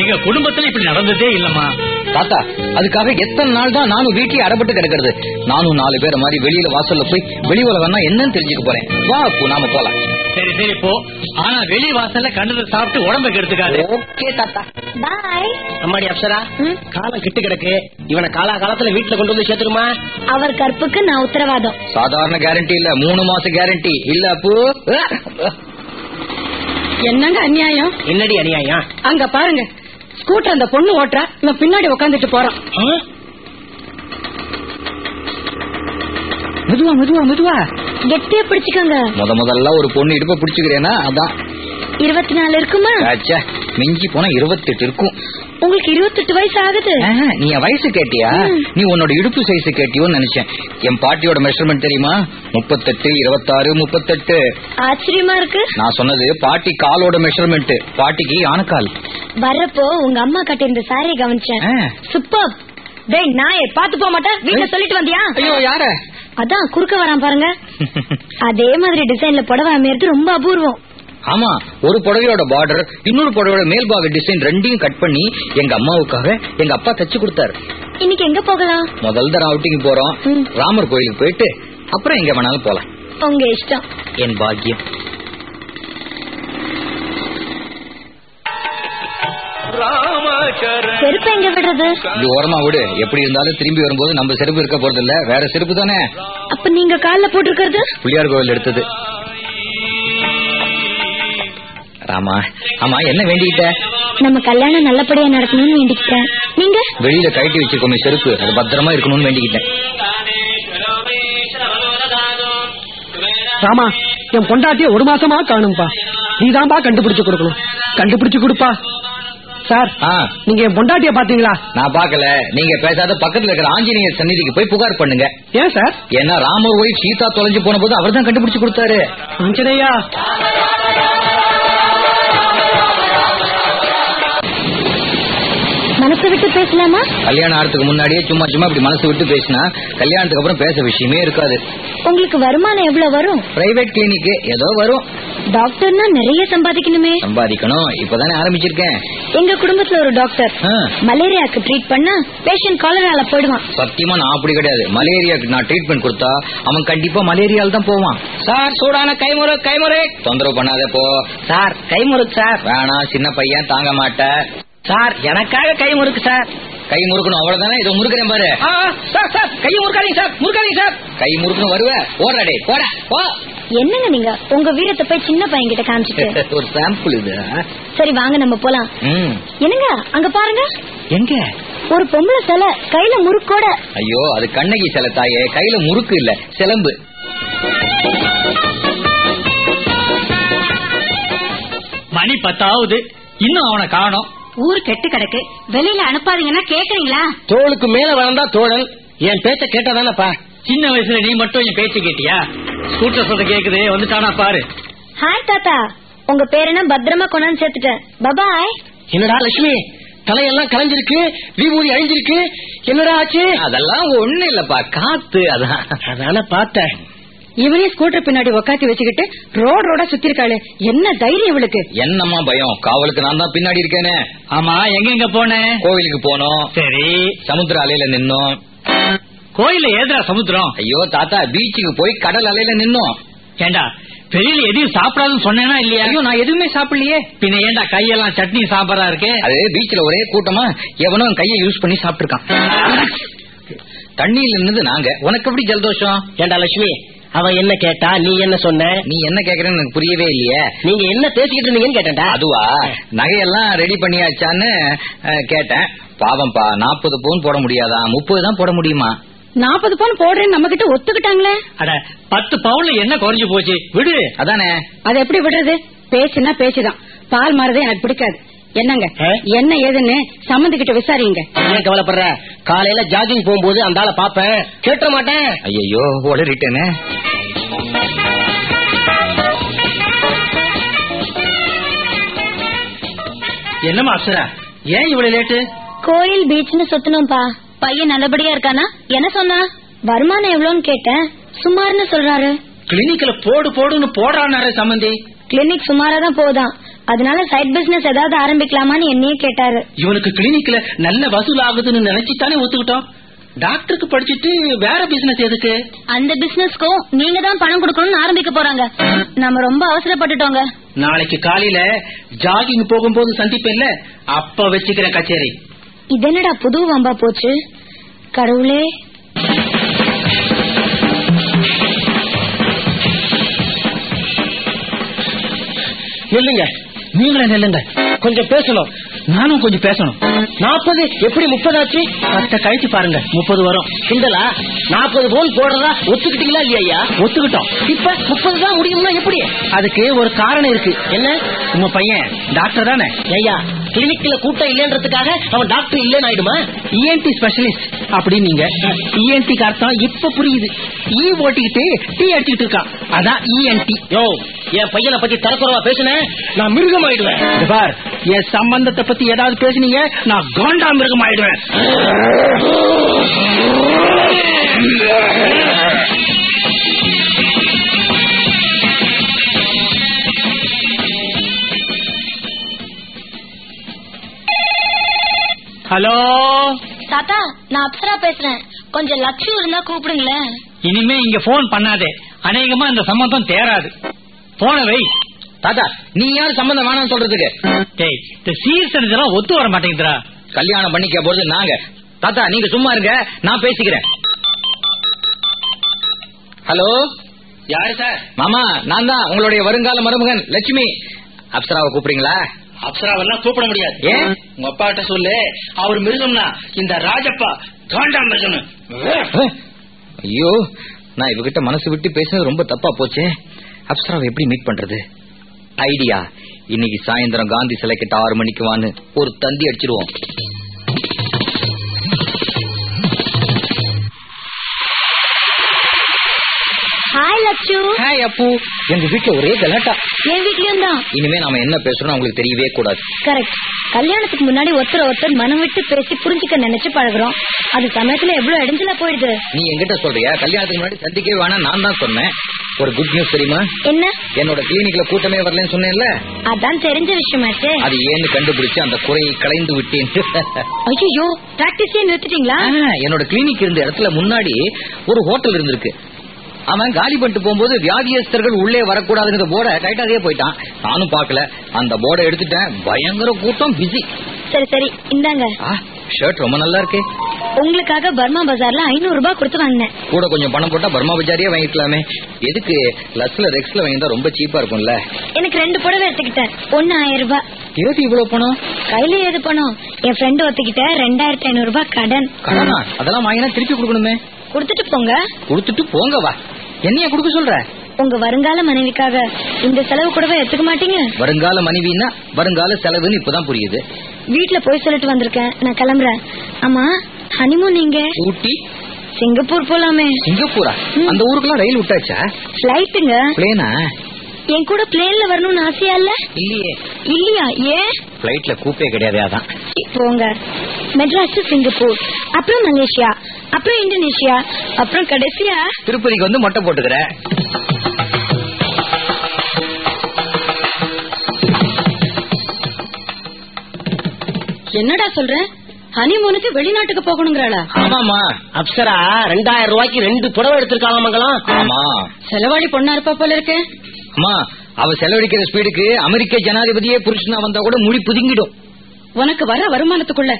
எங்க குடும்பத்துல இப்படி நடந்ததே இல்லம்மா. தாத்தா அதுக்காக எத்தனை நாள் தான் நானும் வீட்லயே அடப்பட்டு கிடக்கிறது. நானும் நாலு பேரை மாதிரி வெளியில வாசல்ல போய் வெளி உலகம்னா என்னன்னு தெரிஞ்சுக்க போறேன். வா நாம போலாம். சரி சரி போ. ஆனா வெளி வாசல்ல கண்டதை சாப்பிட்டு உடம்புக்கு எடுத்துக்காது ஓகே தாத்தா. பாய். அம்மாடி அப்சரா. காலம் கிட்டு கிடக்கு. இவனை காலா காலத்துல வீட்டுல கொண்டு வந்து சேர்த்துருமா அவர் கற்புக்கு நான் உத்தரவாதம். சாதாரண கேரண்டி இல்ல. மூணு மாசம் கேரண்டி இல்ல அப்பு என்னங்க அநியாயம்? என்னடி அநியாயம்? அங்க பாருங்க. ஸ்கூட்டர் அந்த பொண்ணு ஓட்டுறா. இவன் பின்னாடி உட்காந்துட்டு போறான். மெதுவா மெதுவா மெதுவா. கெட்டியா பிடிச்சுக்கோங்க. முத முதல்ல ஒரு பொண்ணு இடுப்ப பிடிச்சுக்கிறேனா அதான். இருபத்தி நாலு இருக்குமா மிஞ்சி போனா இருபத்தெட்டு இருக்கும். உங்களுக்கு இருபத்தெட்டு வயசு ஆகுது. நீ என் வயசு கேட்டியா. நீ உன்னோட இடுப்பு சைஸ் கேட்டியோன்னு நினைச்சேன். என் பாட்டியோட மெஷர்மெண்ட் தெரியுமா? முப்பத்தெட்டு இருபத்தாறு முப்பத்தெட்டு. ஆச்சரியமா இருக்கு. நான் சொன்னது பாட்டி காலோட மெஷர்மெண்ட் பாட்டிக்கு ஆனக்கால் வர்றப்போ உங்க அம்மா கட்டியிருந்த சாரியை கவனிச்சேன். சூப்பர் டேய் நாயே பாத்து போக மாட்டேன். வீட்டுல சொல்லிட்டு வந்தியா? ஐயோ யார? அதான் குறுக்க வரான் பாருங்க. அதே மாதிரி டிசைன்ல புடவை அமையறது ரொம்ப அபூர்வம். ஆமா ஒரு புடவையோட பார்டர் இன்னொரு புடவையோட மேல்பாக டிசைன் ரெண்டையும் கட் பண்ணி எங்க அம்மாவுக்காக எங்க அப்பா தச்சு கொடுத்தாரு. இன்னைக்கு எங்க போகலாம்? முதல் தடவை அவுட்டிங் போறோம். ராமர் கோயிலுக்கு போயிட்டு அப்புறம் எங்க வேணாலும் போலாம். உங்க இஷ்டம். என் பாக்கியம். செருப்பு எங்க விடுறது? இது ஓரமா விடு. எப்படி இருந்தாலும் திரும்பி வரும்போது நம்ம செருப்பு இருக்க போறது இல்ல வேற செருப்பு தானே? அப்ப நீங்க கால்ல போட்டிருக்கிறது? புளியார் கோவில் எடுத்தது. ராமா ஆமா என்ன வேண்டிக்கிட்ட? நம்ம கல்யாணம் நல்லபடியா நடக்கணும்னு வேண்டிக்கிட்டேன் நீங்க? வெளியில கழட்டி வச்சிருக்கோமே செருப்பு. அது பத்திரமா இருக்கணும்னு வேண்டிக்கிட்டேன். ராமா என் பொண்டாட்டிய ஒரு மாசமா காணும்பா. நீதான்பா கண்டுபிடிச்சு கொடுக்கணும். கண்டுபிடிச்சு கொடுப்பா. சார் ஆ. நீங்க பொண்டாட்டிய பாத்தீங்களா? நான் பாக்கல. நீங்க பேசாத பக்கத்துல இருக்கிற ஆஞ்சநேயர் சந்நிதிக்கு போய் புகார் பண்ணுங்க. ஏன் சார்? ஏன்னா ராமர் ஒய்ஃப் சீதா தொலைஞ்சு போன போது அவர் தான் கண்டுபிடிச்சு கொடுத்தாரு. ஆஞ்சநேயா. மனசு விட்டு பேசலாமா? கல்யாணம் ஆறதுக்கு முன்னாடியே சும்மா சும்மா இப்படி மனசு விட்டு பேசினா கல்யாணத்துக்கு அப்புறம் பேச விஷயமே இருக்காது. உங்களுக்கு வருமானம் எவ்வளவு வரும்? பிரைவேட் கிளினிக் ஏதோ வரும். டாக்டர்னா நிறைய சம்பாதிக்கணுமே. சம்பாதிக்கணும். இப்பதானே ஆரம்பிச்சிருக்கேன். எங்க குடும்பத்துல ஒரு டாக்டர். மலேரியாக்கு ட்ரீட் பண்ணா பேஷண்ட் காலரால போயிடுவான். சத்தியமா நான் அப்படி கிடையாது. மலேரியாக்கு நான் ட்ரீட்மெண்ட் கொடுத்தா அவன் கண்டிப்பா மலேரியால தான் போவான். சார் சூடான கைமுறை கைமுறை. தொந்தரவு பண்ணாத போ. சார் கைமுறுக்கு சார். வேணாம் சின்ன பையன் தாங்க மாட்ட சார் எனக்காக கைமுறுக்கு சார். கை முறுக்கணும் அவ்வளவுதானே? இதை முறுக்கிறேன் பாரு. சார் சார் கையை முறுக்காதீங்க சார் முறுக்காதீங்க சார். கை முறுக்கணும் வருவ? போடுறா டேய் போட போ. என்னங்க நீங்க? உங்க வீரத்தை போய் சின்ன பையன் கிட்ட காமிச்சிட்டு. ஒரு சாம்பிள் இது சரி வாங்க நம்ம போலாம். ம். என்னங்க அங்க பாருங்க. எங்க? ஒரு பொம்பளை சிலை கையில முறுக்கோட. ஐயோ அது கண்ணகி சில தாயே. கையில முறுக்கு இல்ல சிலம்பு. மணி பத்தாவது. இன்னும் அவனை காணோம். ஊரு கெட்டு கிடக்கு. வெளியில அனுப்பாதீங்கன்னா கேக்குறீங்களா? தோளுக்கு மேல வளர்ந்தா தோழன். என் பேச்ச கேட்டாதானப்பா? சின்ன வயசுல நீ மட்டும் என் பேச்சு கேட்டியா? ஸ்கூட்டர் சொல்ல கேக்குது. வந்துட்டானா பாரு. ஹாய் தாத்தா. உங்க பேர் என்ன பத்திரமா கொண்டாந்து சேர்த்துட்டேன். பபாய் என்னடா லட்சுமி? தலையெல்லாம் கலைஞ்சிருக்கு விபூதி அழிஞ்சிருக்கு. என்னடா ஆச்சு? அதெல்லாம் ஒண்ணு இல்லப்பா. காத்து அதான். அதான பார்த்தேன். இவனே ஸ்கூட்டர் பின்னாடி உக்காத்தி வச்சுக்கிட்டு ரோட் ரோடா சுத்தி இருக்காளு என்ன தைரியம் இவளுக்கு? என்னம்மா பயம்? காவலுக்கு நான் தான் பின்னாடி இருக்கேனே. ஆமா எங்க எங்க போன? கோவிலுக்கு போனோம். சரி. சமுத்திர அலையில நின்னோம். கோயில ஏதுடா சமுத்திரம்? ஐயோ தாத்தா பீச்சுக்கு போய் கடல் அலையில நின்னோம். ஏண்டா வெளியில எதையும் சாப்பிடாதுன்னு சொன்னேனா இல்லையா? ஐயோ நான் எதுவுமே சாப்பிடலையே. பின்ன ஏண்டா கையெல்லாம் சட்னி சாம்பாரா இருக்கு? அது பீச்ல ஒரே கூட்டமா எவனோ அவன் கையை யூஸ் பண்ணி சாப்பிட்டுருக்கான். தண்ணியில நின்னது நாங்க. உனக்கு எப்படி ஜலதோஷம்? ஏண்டா லட்சுமி அவ என்ன கேட்டா நீ என்ன சொன்ன? நீ என்ன கேக்குறேன்னு எனக்கு புரியவே இல்லையே. நீங்க என்ன பேசிக்கிட்டு இருந்தீங்கன்னு கேட்டேன்டா. அதுவா? நகையெல்லாம் ரெடி பண்ணியாச்சான்னு கேட்டேன். பாவம்பா நாற்பது பவுன் போட முடியாதா? முப்பது தான் போட முடியுமா? நாற்பது பவுன் போடுறேன்னு நம்ம கிட்ட ஒத்துக்கிட்டாங்களே. அட பத்து பவுன்ல என்ன குறைஞ்சு போச்சு? விடு. அதானே? அதை எப்படி விடுறது? பேச்சுன்னா பேச்சுதான். பால் மாறதே எனக்கு பிடிக்காது. என்னங்க? என்ன ஏதுன்னு சம்மந்தி கிட்ட விசாரிங்க. ஏன் கவலைப்படுற? காலையில ஜாகிங் போகும்போது அந்த ஆளை பாப்பேன் கேட்ட மாட்டேன். ஐயோ உளறிட்டேனே என்னமா அப்சரா? ஏன் இவ்வளவு லேட்டு கோயில் பீச்னு சுத்தணும்பா பையன் நல்லபடியா இருக்கானா? என்ன சொன்னா? வருமானம் எவ்வளவுன்னு கேட்டேன். சுமார்னு சொல்றாரு. கிளினிக்ல போடு போடுன்னு போடுறானாரு சம்பந்தி. கிளினிக் சுமாரா தான் போகுதாம் அதனால சைட் பிசினஸ் ஏதாவது ஆரம்பிக்கலாமான்னு என்னையே கேட்டாரு. இவனுக்கு கிளினிக்ல நல்ல வசூல் ஆகுதுன்னு நினைச்சுத்தானே ஒத்துக்கிட்டோம். டாக்டருக்கு படிச்சிட்டு வேற பிசினஸ் எதுக்கு? அந்த பிசினஸ்க்கும் நீங்க தான் பணம் கொடுக்கணும்னு ஆரம்பிக்க போறாங்க. நம்ம ரொம்ப அவசரப்பட்டுட்டோங்க. நாளைக்கு காலையில ஜாகிங் போகும்போது சந்திப்பேன்ல அப்ப வச்சுக்கிறேன் கச்சேரி. இது என்னடா புது வம்பா போச்சு? கடவுளே. நில்லுங்க. நீங்களே நெல்லுங்க கொஞ்சம் பேசணும். நானும் கொஞ்சம் பேசணும். நாற்பது எப்படி முப்பதாச்சு? பத்த கழிச்சு பாருங்க முப்பது வரும். கிண்டலா? நாற்பது போல் போடுறதா ஒத்துக்கிட்டீங்களா இல்லையா? ஒத்துக்கிட்டோம். இப்ப முப்பது தான் முடியும்னா எப்படி? அதுக்கு ஒரு காரணம் இருக்கு. என்ன? உங்க பையன் டாக்டர் தானே? ஐயா கிளினிக்ல கூட்டம் இல்லன்றதுக்காக அவன் டாக்டர் இல்லன்னு ஆயிடுமா? இஎன்டி ஸ்பெஷலிஸ்ட் அப்படின்னு நீங்க. இஎன்டிக்கு அர்த்தம் இப்ப புரியுது. இ ஓட்டிக்கிட்டு டி அடிச்சுட்டு இருக்கான். அதான் இஎன்டி யோ என் பையனை பத்தி தரக்குறவா பேசுனேன் நான் மிருகம் ஆயிடுவேன் பார் என் சம்பந்தத்தை பத்தி ஏதாவது பேசுனீங்க நான் காண்டா மிருகம் ஆயிடுவேன் ஹலோ? தாத்தா நான் அப்சரா பேசுறேன். கொஞ்சம் லட்சியம் இருந்தா கூப்பிடுங்களேன். இனிமே இங்க போன் பண்ணாதே. அநேகமா இந்த சம்பந்தம் தேராது. போன வை தாத்தா நீ யார் சம்பந்தம் வேணாம்னு சொல்றதுக்கு? டேய் இந்த சீசன் இதெல்லாம் ஒத்து வர மாட்டேங்குதுடா. கல்யாணம் பண்ணிக்க போறது நாங்க. தாத்தா நீங்க சும்மா இருங்க நான் பேசிக்கிறேன். ஹலோ? யாரு சார்? மாமா நான் தான் உங்களுடைய வருங்கால மருமகன் லட்சுமி. அப்சராவை கூப்பிடுறீங்களா? அப்சராவெல்லாம் கூப்பிட முடியாது. ஏன்? உங்க அப்பா கிட்ட சொல்லு. அவர் மிருகம்னா இந்த ராஜப்பா காண்டா மிருகம் ஐயோ நான் இவகிட்ட மனசு விட்டு பேசுனது ரொம்ப தப்பா போச்சே. அப்சராவை எப்படி மீட் பண்றது? ஐடியா இன்னைக்கு சாயந்தரம் காந்தி சிலை கிட்ட ஆறு மணிக்கு வான்னு ஒரு தந்தி அடிச்சிருவோம். ஹாய் லட்சு. ஹாய் அப்பு. எங்க வீட்டுல ஒரே கலாட்டா. என் வீட்லயும் தான். இனிமே நாம என்ன பேசுறோம் அவங்களுக்கு தெரியவே கூடாது. கரெக்ட் கல்யாணத்துக்கு முன்னாடி ஒருத்தர் ஒருத்தர் மனம் விட்டு பேசி புரிஞ்சுக்க நினைச்சு பழகுறோம். அது சமயத்துல எவ்வளவு இடைஞ்சலா போயிடுது. நீ எங்கிட்ட சொல்றியா? கல்யாணத்துக்கு முன்னாடி சந்திக்கவே வேணாம் நான் தான் சொன்னேன். ஒரு குட் நியூஸ் தெரியுமா? என்ன? என்னோட கிளினிக்ல கூட்டமே வரலன்னு சொன்னேன்ல. அதான் தெரிஞ்ச விஷயமாச்சே அது ஏன்னு கண்டுபிடிச்சு அந்த குறையை களைந்து விட்டேன். ஐயோ பிராக்டிஸே நிறுத்திட்டீங்களா? என்னோட கிளினிக் இருந்த இடத்துல முன்னாடி ஒரு ஹோட்டல் இருந்திருக்கு. அவன் காலி பண்ணிட்டு போகும்போது வியாதியஸ்தர்கள் உள்ளே வரக்கூடாதுங்கிற போர்டை டைட்டாகவே போயிட்டான். நானும் பார்க்கல. அந்த போர்டை எடுத்துட்டேன். பயங்கர கூட்டம் பிஸி சரி சரி இந்தாங்க. ஷர்ட் ரொம்ப நல்லா இருக்கே உங்களுக்காக பர்மா பஜார்ல ஐநூறு ரூபாய் கொடுத்து வாங்கினேன். கூட கொஞ்சம் பணம் போட்டா பர்மா பஜாரியே வாங்கிக்கலாமே. எதுக்கு? லஸ்ல ரெக்ஸ்ல வாங்கியிருந்தா ரொம்ப சீப்பா இருக்கும்ல. எனக்கு ரெண்டு புடவை எடுத்துக்கிட்டேன். ஒன்னு ஆயிரம் ரூபாய். எதுக்கு இவ்வளவு பணம்? கையில ஏது பணம்? என் ஃப்ரெண்டு ஒத்துக்கிட்ட ரெண்டாயிரத்தி ஐநூறு ரூபாய் கடன். கடனா? அதெல்லாம் வாங்கினா திருப்பி கொடுக்கணுமே. கொடுத்துட்டு போங்க. கொடுத்துட்டு போங்க வா. என்னைய கொடுக்க சொல்ற? உங்க வருங்கால மனைவிக்காக இந்த செலவு கூடவே எடுத்துக்க மாட்டீங்க? வருங்கால மனைவின்னா வருங்கால செலவுன்னு இப்பதான் புரியுது. வீட்ல போய் சொல்லிட்டு வந்திருக்கேன். நான் கிளம்புறேன். ஆமா ஹனிமூன் நீங்க ஊட்டி. சிங்கப்பூர் போலாமே. சிங்கப்பூரா. அந்த ஊருக்குலாம் ரயில் விட்டாச்சா? பிளைட்டுங்க பிளேனா என் கூட பிளேன்ல வரணும்னு ஆசையா இல்ல? இல்லையே. இல்லையா? ஏன்? பிளைட்ல கூப்பே கிடையாது அதான். போங்க. மெட்ராஸ் சிங்கப்பூர். அப்புறம் மலேசியா. அப்புறம் இந்தோனேஷியா. அப்புறம் கடைசியா. திருப்பதிக்கு வந்து மொட்டை போட்டுக்கிற என்னடா சொல்ற? ஹனிமூனுக்கு வெளிநாட்டுக்கு போகணுங்கிறாளா? ஆமாமா அப்சரா ரெண்டாயிரம் ரூபாய்க்கு ரெண்டு புடவை எடுத்திருக்காங்க மங்களாம். ஆமா. செலவாடி பொண்ணா இருப்பா போல இருக்கு. அம்மா அவ செலவழிக்கிற ஸ்பீடுக்கு அமெரிக்க ஜனாதிபதியே புருஷனா வந்தா கூட முடி புதுங்கிடும். உனக்கு வர வருமானத்துக்குள்ள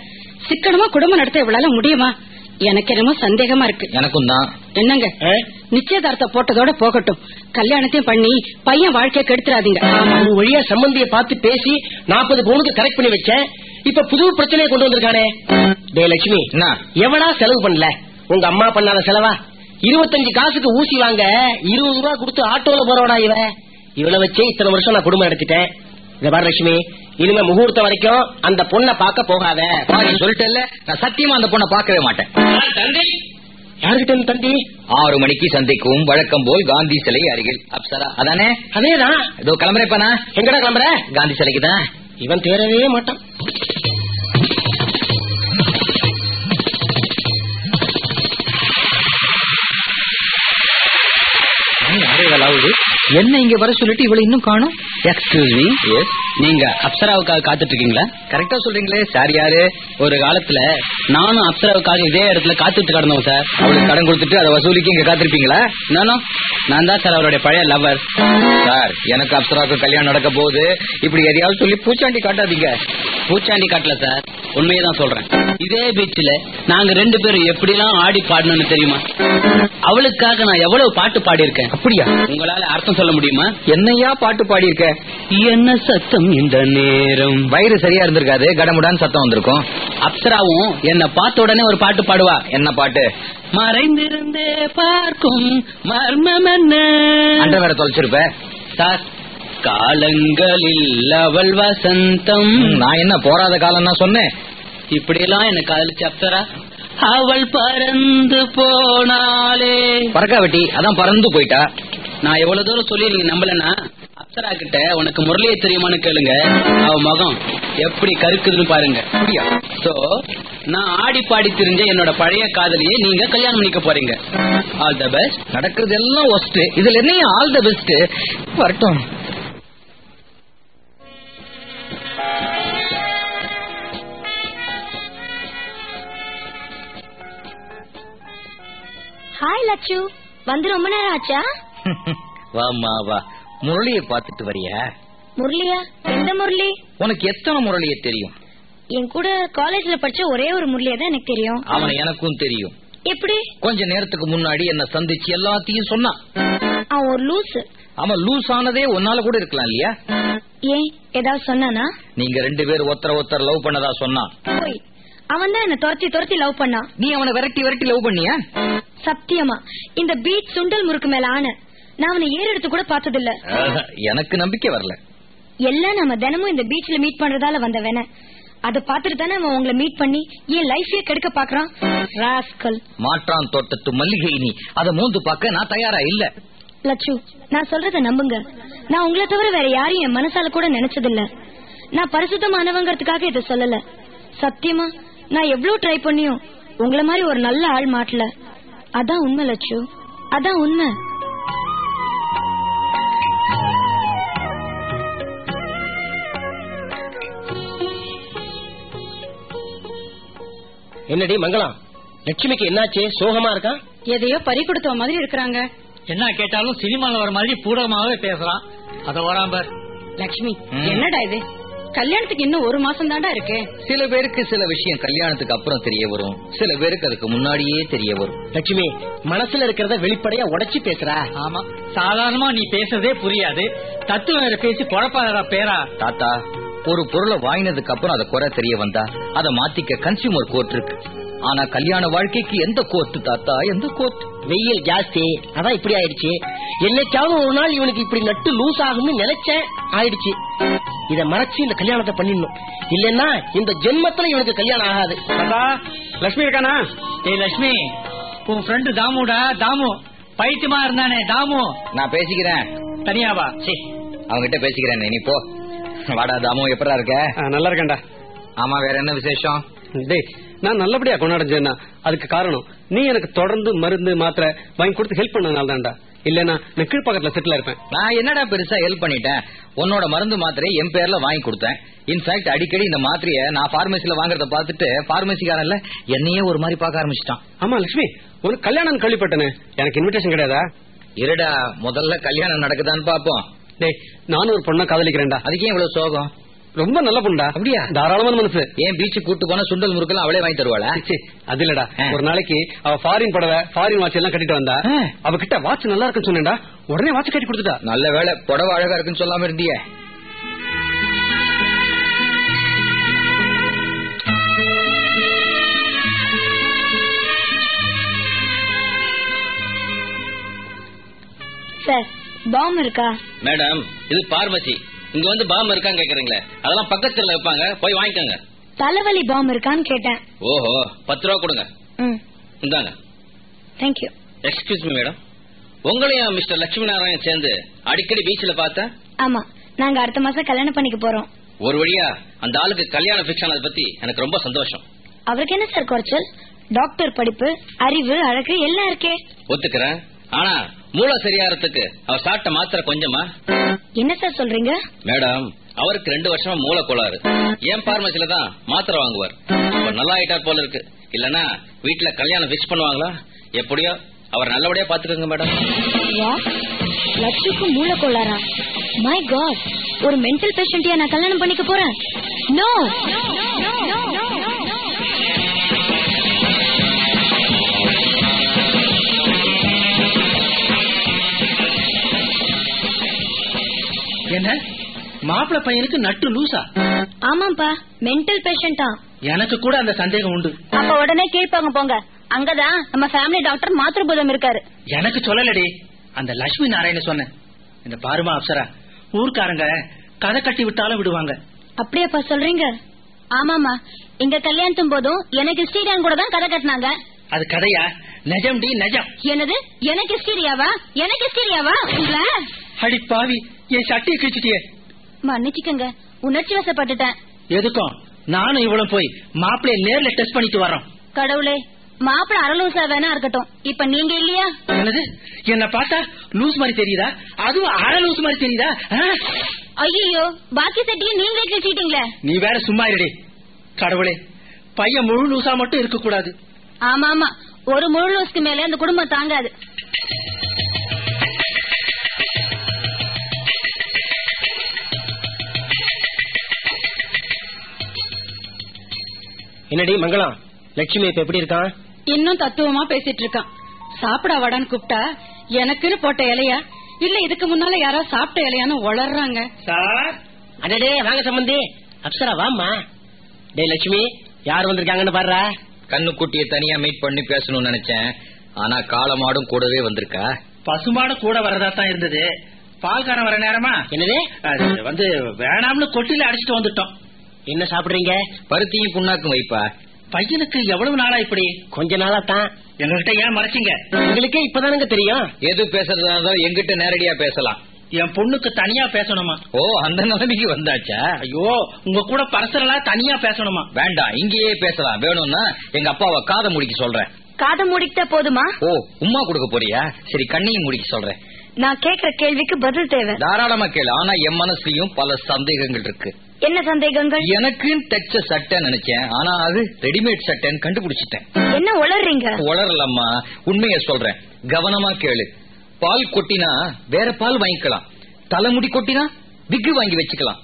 சிக்கனமா குடும்பம் நடத்த இவளால முடியுமா? எனக்கு என்னமோ சந்தேகமா இருக்கு. எனக்கும் தான். என்னங்க? நிச்சயதார்த்தம் போட்டதோட போகட்டும். கல்யாணத்தையும் பண்ணி பையன் வாழ்க்கைய கெடுத்துறாதீங்க. ஒரு வழியா சம்பந்திய பார்த்து பேசி நாற்பது பவுனுக்கு கரெக்ட் பண்ணி வச்சேன். இப்ப புது பிரச்சனையை கொண்டு வந்திருக்கானே. டே லட்சுமி எவனா செலவு பண்ணல? உங்க அம்மா பண்ணாத செலவா? இருபத்தஞ்சு காசுக்கு ஊசி வாங்க இருபது ரூபா கொடுத்து ஆட்டோல போறவடா இவ? இவளை வச்சே இத்தனை வருஷம் நான் குடும்பம் நடத்திட்டேன். இந்த பாரு லட்சுமி இனிமே முகூர்த்தம் வரைக்கும் அந்த பொண்ணை பார்க்க போகாத. சொல்லிட்டல்ல நான் சத்தியமா அந்த பொண்ணை பார்க்கவே மாட்டேன். யாருகிட்ட இருந்து தந்தி? ஆறு மணிக்கு சந்திக்கும் வழக்கம் போல் காந்தி சிலை அருகில். அப்சரா அதானே? அதேதான். இதோ கிளம்புறேப்பா நான். எங்கடா கிளம்புற? காந்தி சிலைக்கு தான் இவன் தேரவே மாட்டான். very well how. என்ன இங்க வர சொல்லிட்டு இவளை இன்னும் காணும்? எக்ஸ்கியூஸ் மீ நீங்க அப்சராவுக்காக காத்துட்டு இருக்கீங்களா கரெக்டா சொல்றீங்களே. சார் யாரு? ஒரு காலத்துல நானும் அப்சராவுக்காக இதே இடத்துல காத்துட்டு கிடந்தோம் சார் அவளுக்கு கடன் கொடுத்துட்டு அதை வசூலிக்கு இங்க காத்திருப்பீங்களா? நானும் நான் தான் சார் அவருடைய பழைய லவர் சார் எனக்கு அப்சராவுக்கு கல்யாணம் நடக்க போகுது. இப்படி எதையாவது சொல்லி பூச்சாண்டி காட்டாதீங்க. பூச்சாண்டி காட்டல சார் உண்மையை தான் சொல்றேன். இதே பீச்சில் நாங்க ரெண்டு பேரும் எப்படிலாம் ஆடி பாடணும்னு தெரியுமா? அவளுக்காக நான் எவ்வளவு பாட்டு பாடியிருக்கேன்? அப்படியா? உங்களால அர்த்தம் சொல்ல முடியுமா? என்னையா பாட்டு பாடி இருக்க என்ன சத்தம் இந்த நேரம்? வயிறு சரியா இருந்திருக்காது கடமுடான்னு சத்தம் வந்திருக்கும். அப்சராவும் என்ன பார்த்த உடனே ஒரு பாட்டு பாடுவா. என்ன பாட்டு? மறைந்திருந்தே பார்க்கும் மர்மம் என்ன? வேற தொலைச்சிருப்ப. சார் காலங்களில் அவள் வசந்தம். நான் என்ன போராத காலம் தான் சொன்னேன். இப்படியெல்லாம் என்ன காதலிச்சு அப்சரா? அவள் பறந்து போனாலே பறக்கா வெட்டி அதான் பறந்து போயிட்டா. நான் எவ்வளவு தூரம் சொல்லி நீங்க நம்பலன்னா அப்சரா கிட்ட உனக்கு முரளியை தெரியுமான்னு கேளுங்க. அவ முகம் எப்படி கருக்குதுன்னு பாருங்க. அப்படியா சோ நான் ஆடி பாடி தெரிஞ்ச என்னோட பழைய காதலியை நீங்க கல்யாணம் பண்ணிக்க போறீங்க. ஆல் த பெஸ்ட் நடக்கிறது எல்லாம் ஒஸ்ட் இதுல என்ன ஆல் த பெஸ்ட் வரட்டும். ஹாய் லட்சு வந்து ரொம்ப நேரம் ஆச்சா? வாமா வா. முரளிய பாத்துட்டு வரியா? முரளியா? எந்த முரளி? உனக்கு எத்தனை முரளிய தெரியும்? என் கூட காலேஜ்ல படிச்ச ஒரே ஒரு முரளியா தான் எனக்கு தெரியும். அவனை எனக்கும் தெரியும். எப்படி? கொஞ்ச நேரத்துக்கு முன்னாடி என்ன சந்திச்சு எல்லாத்தையும் சொன்னான். அவன் ஒரு லூசு. அவன் லூஸ் ஆனதே ஒன்னால கூட இருக்கலாம் இல்லையா? ஏன்? ஏதாவது சொன்னானா? நீங்க ரெண்டு பேரும் ஒருத்தர ஒருத்தர் லவ் பண்ணதா சொன்னான். அவன் தான் என்ன துரத்தி துரத்தி லவ் பண்ணான். நீ அவனை விரட்டி விரட்டி லவ் பண்ணியா? சத்தியமா. இந்த பீச் சுண்டல் முறுக்கு மேல ஆன நான் அவனை ஏறு எடுத்து கூட பார்த்ததில்ல. எனக்கு நம்பிக்கை வரல. எல்லாம் நம்ம தினமும் இந்த பீச்ல மீட் பண்றதால வந்த வேண அத பாத்துட்டு தானே அவன் உங்களை மீட் பண்ணி என் லைஃபே கெடுக்க பாக்குறான் ராஸ்கல். மாற்றான் தோட்டத்து மல்லிகை நீ. அத மூந்து பார்க்க நான் தயாரா? இல்ல. லட்சு நான் சொல்றத நம்புங்க. நான் உங்களை தவிர வேற யாரையும் என் மனசால கூட நினைச்சதில்ல. நான் பரிசுத்தமானவங்கிறதுக்காக இதை சொல்லல. சத்தியமா நான் எவ்வளவு ட்ரை பண்ணியும் உங்களை மாதிரி ஒரு நல்ல ஆள் மாட்டல. அதான் உண்மை லட்சு அதான் உண்மை. என்னடி மங்களம் லட்சுமிக்கு என்னாச்சு? சோகமா இருக்கா? எதையோ பறி கொடுத்த மாதிரி இருக்கிறாங்க. என்ன கேட்டாலும் சினிமால வர மாதிரி பூடகமாவே பேசுறான். அத வராம்பர் லட்சுமி. என்னடா இது? கல்யாணத்துக்கு இன்னும் ஒரு மாசம் தாண்டா இருக்கு. சில பேருக்கு சில விஷயம் கல்யாணத்துக்கு அப்புறம் தெரிய வரும். சில பேருக்கு அதுக்கு முன்னாடியே தெரிய வரும். லட்சுமி மனசுல இருக்கிறத வெளிப்படையா உடைச்சு பேசுறா? ஆமா. சாதாரணமா நீ பேசுறதே புரியாது. தத்துவம் வேற பேசி குழப்பாதடா பேரா. தாத்தா ஒரு பொருளை வாங்கினதுக்கு அப்புறம் அதை குறை தெரிய வந்தா அதை மாத்திக்க கன்சியூமர் கோர்ட் இருக்கு. ஆனா கல்யாண வாழ்க்கைக்கு எந்த கோர்ட் தாத்தா எந்த கோர்ட் வெயில் ஜாஸ்தி. அதான் இப்படி ஆயிடுச்சு. என்னைக்காவது ஒரு நாள் இவனுக்கு இப்படி நட்டு லூஸ் ஆகும்னு நினைச்சேன். ஆயிடுச்சு. இத மறைச்சு இந்த கல்யாணத்தை பண்ணிடணும். இல்லன்னா இந்த ஜென்மத்துல இவனுக்கு கல்யாணம் ஆகாது. லட்சுமி இருக்கானா? ஏய் லட்சுமி உன் ஃப்ரெண்டு தாமுடா. தாமு பைத்தியமா இருந்தானே தாமு. நான் பேசிக்கிறேன். தனியாவா சீ, அவன்கிட்ட பேசிக்கிறேன் நீ போ. வாடா தாமு எப்படா இருக்க? நல்லா இருக்கேன்டா. ஆமா வேற என்ன விசேஷம்? டேய் நான் நல்லபடியா கொண்டாடுஞ்சேன்னா அதுக்கு காரணம் நீ எனக்கு தொடர்ந்து மருந்து மாத்திரை வாங்கி கொடுத்து ஹெல்ப் பண்ணதுனால தான்டா இல்லன்னா நான் கீழ்பாக்கத்துல செட்டில் இருப்பேன். நான் என்னடா பெருசா ஹெல்ப் பண்ணிட்டேன்? உன்னோட மருந்து மாத்திரையை என் பேர்ல வாங்கி கொடுத்தேன். இன்ஃபேக்ட் அடிக்கடி இந்த மாத்திரைய நான் பார்மசில வாங்குறத பார்த்துட்டு பார்மசிக்காரன்ல என்னையே ஒரு மாதிரி பார்க்க ஆரம்பிச்சிட்டான். ஆமா லட்சுமி உனக்கு கல்யாணம் கேள்விப்பட்டனே எனக்கு இன்விடேஷன் கிடையாதா? இருடா முதல்ல கல்யாணம் நடக்குதான்னு பாப்போம் டேய் நானும் ஒரு பொண்ணை காதலிக்கிறேன்டா. அதுக்கே இவ்வளவு சோகம்? ரொம்ப நல்ல பொண்ணா அப்படியா? தாராளமான மனசு. ஏன் பீச்சு கூட்டு போனா சுண்டல் முறுக்கெல்லாம் அவளே வாங்கி தருவாளா? அது இல்லடா. ஒரு நாளைக்கு அவ ஃபாரின் புடவை ஃபாரின் வாட்ச் எல்லாம் கட்டிட்டு வந்தா. அவகிட்ட வாட்ச் நல்லா இருக்குன்னு சொன்னேன்டா. உடனே வாட்ச் கட்டி கொடுத்துட்டா. நல்ல வேளை புடவை அழகா இருக்குன்னு சொல்லாம இருந்தியே. சார் பாம் இருக்கா? மேடம் இது பார்மசி இங்க வந்து பாம் இருக்கான்னு கேக்குறீங்களே. அதெல்லாம் பக்கத்துல வைப்பாங்க போய் வாங்கிக்கோங்க. தலைவலி பாம் இருக்கான்னு கேட்டேன். ஓஹோ பத்து ரூபா கொடுங்க. ம். இந்தாங்க. Thank you excuse me madam. உங்களையும் மிஸ்டர் லட்சுமி நாராயணன் சேர்ந்து அடிக்கடி பீச்சில் பார்த்தேன் ஆமா. நாங்க அடுத்த மாசம் கல்யாணம் பண்ணிக்க போறோம். ஒரு வழியா அந்த ஆளுக்கு கல்யாணம் பிக்ஸ் ஆனதை பத்தி எனக்கு ரொம்ப சந்தோஷம். அவருக்கு என்ன சார் குறைச்சல்? டாக்டர் படிப்பு அறிவு அழகு எல்லாம் இருக்கே. ஒத்துக்கிறேன். ஆனா மூளை சரியாறதுக்கு அவர் சாப்பிட்ட மாத்திரை கொஞ்சமா? என்ன சார் சொல்றீங்க? மேடம் அவருக்கு ரெண்டு வருஷமா மூளை கோளாறு என் பார்மசில தான் மாத்திரை வாங்குவார். அவர் நல்லா ஆயிட்டார் போல இருக்கு. இல்லனா வீட்டுல கல்யாணம் ஃபிக்ஸ் பண்ணுவாங்களா? எப்படியோ அவர் நல்லபடியா பாத்துக்கோங்க மேடம். லட்சுக்கு மூளை கொள்ளாரா மை காட் ஒரு மென்டல் பேஷண்டியா நான் கல்யாணம் பண்ணிக்க போறேன்? நோ என்ன? மாப்பிள்ள பையனுக்கு நட்டு லூசா? ஆமாப்பா மென்டல் பேஷண்டா எனக்கு கூட அந்த சந்தேகம் உண்டு. அப்ப உடனே கேட்பாங்க போங்க. அங்கதான் நம்ம ஃபேமிலி டாக்டர் மாத்ருபூதம் இருக்காரு. எனக்கு சொல்லலடி. அந்த லட்சுமி நாராயண சொன்னேன். இந்த பாருமா அப்சரா? ஊர்க்காரங்க கதை கட்டி விட்டாலும் விடுவாங்க. அப்படியாப்பா சொல்றீங்க? ஆமாமா இங்க கல்யாணத்தும் போதும் எனக்கு ஸ்ரீரான் கூட தான் கதை கட்டினாங்க. அது கதையா? நெஜம்டி நெஜம். என்னது? எனக்கு ஸ்டீரியாவா எனக்கு ஸ்டீரியாவா அடி பாவி. என் சட்டியை கிழிச்சிட்டியே. மன்னிச்சுக்கங்க உணர்ச்சி வசப்பட்டுட்டேன். எதுக்கும்? நானும் இவ்வளவு போய் மாப்பிளைய நேர்ல டெஸ்ட் பண்ணிட்டு வரோம் கடவுளே மாப்பிள அரலூசா வேணா இருக்கட்டும். இப்ப நீங்க இல்லையா? என்னது? என்ன பார்த்தா லூஸ் மாதிரி தெரியுதா? அதுவும் அரை லூஸ் மாதிரி தெரியுதா? ஐயோ பாக்கி சட்டியை நீங்களே கிழிச்சிட்டீங்களே. நீ வேற சும்மா இருடி. கடவுளே பையன் முழு லூசா மட்டும் இருக்க கூடாது ஆமா ஆமா ஒரு முழு லூஸ்க்கு மேல அந்த குடும்பம் தாங்காது. என்னடி மங்களம்? லட்சுமி இப்ப எப்படி இருக்கான்? இன்னும் தத்துவமா பேசிட்டு இருக்கான். சாப்பிட வாடான்னு கூப்பிட்டா எனக்குன்னு போட்ட இலையா? இல்ல இதுக்கு முன்னால யாரோ சாப்பிட்ட இலையான்னு வளர்றாங்க சார்? அடடே வாங்க சம்பந்தி. அப்சரா வாம்மா. டேய் லட்சுமி யார் வந்திருக்காங்கன்னு பாருடா. கண்ணுக்குட்டியை தனியா மீட் பண்ணி பேசணும்னு நினைச்சேன். ஆனா காலமாடும் கூடவே வந்திருக்கா? பசுமாடு கூட வரதா தான் இருந்தது. பால்காரன் வர நேரமா? என்னது? அது வந்து வேணாம்னு கொட்டில அடிச்சிட்டு வந்துட்டோம். என்ன சாப்பிடுறீங்க? பருத்தியும் புண்ணாக்கும் வைப்பா. பையனுக்கு எவ்வளவு நாளா இப்படி? கொஞ்ச நாளா தான் எங்ககிட்ட ஏன் மறைச்சிங்க? உங்களுக்கே இப்பதானுங்க தெரியும். எது பேசுறதா இருந்தாலும் எங்கிட்ட நேரடியா பேசலாம். என் பொண்ணுக்கு தனியா பேசணுமா? ஓ அந்த நிலைமைக்கு வந்தாச்சா? ஐயோ உங்க கூட பர்சனலா தனியா பேசணுமா? வேண்டாம் இங்கேயே பேசலாம். வேணும்னா எங்க அப்பாவை காதை முடிக்க சொல்றேன். காதை மூடிக்கிட்டா போதுமா? ஓ உம்மா கொடுக்க போறியா? சரி கண்ணையும் முடிக்க சொல்றேன். நான் கேக்குற கேள்விக்கு பதில் தேவை. தாராளமா கேளு. ஆனா என் மனசுலயும் பல சந்தேகங்கள் இருக்கு. என்ன சந்தேகங்கள்? எனக்குன்னு தைச்ச சட்டை நினைச்சேன். ஆனா அது ரெடிமேட் சட்டைன்னு கண்டுபிடிச்சிட்டேன். என்ன உளறீங்க? உளரலம்மா உண்மைய சொல்றேன். கவனமா கேளு. பால் கொட்டினா வேற பால் வாங்கிக்கலாம். தலைமுடி கொட்டினா விக்கு வாங்கி வச்சுக்கலாம்.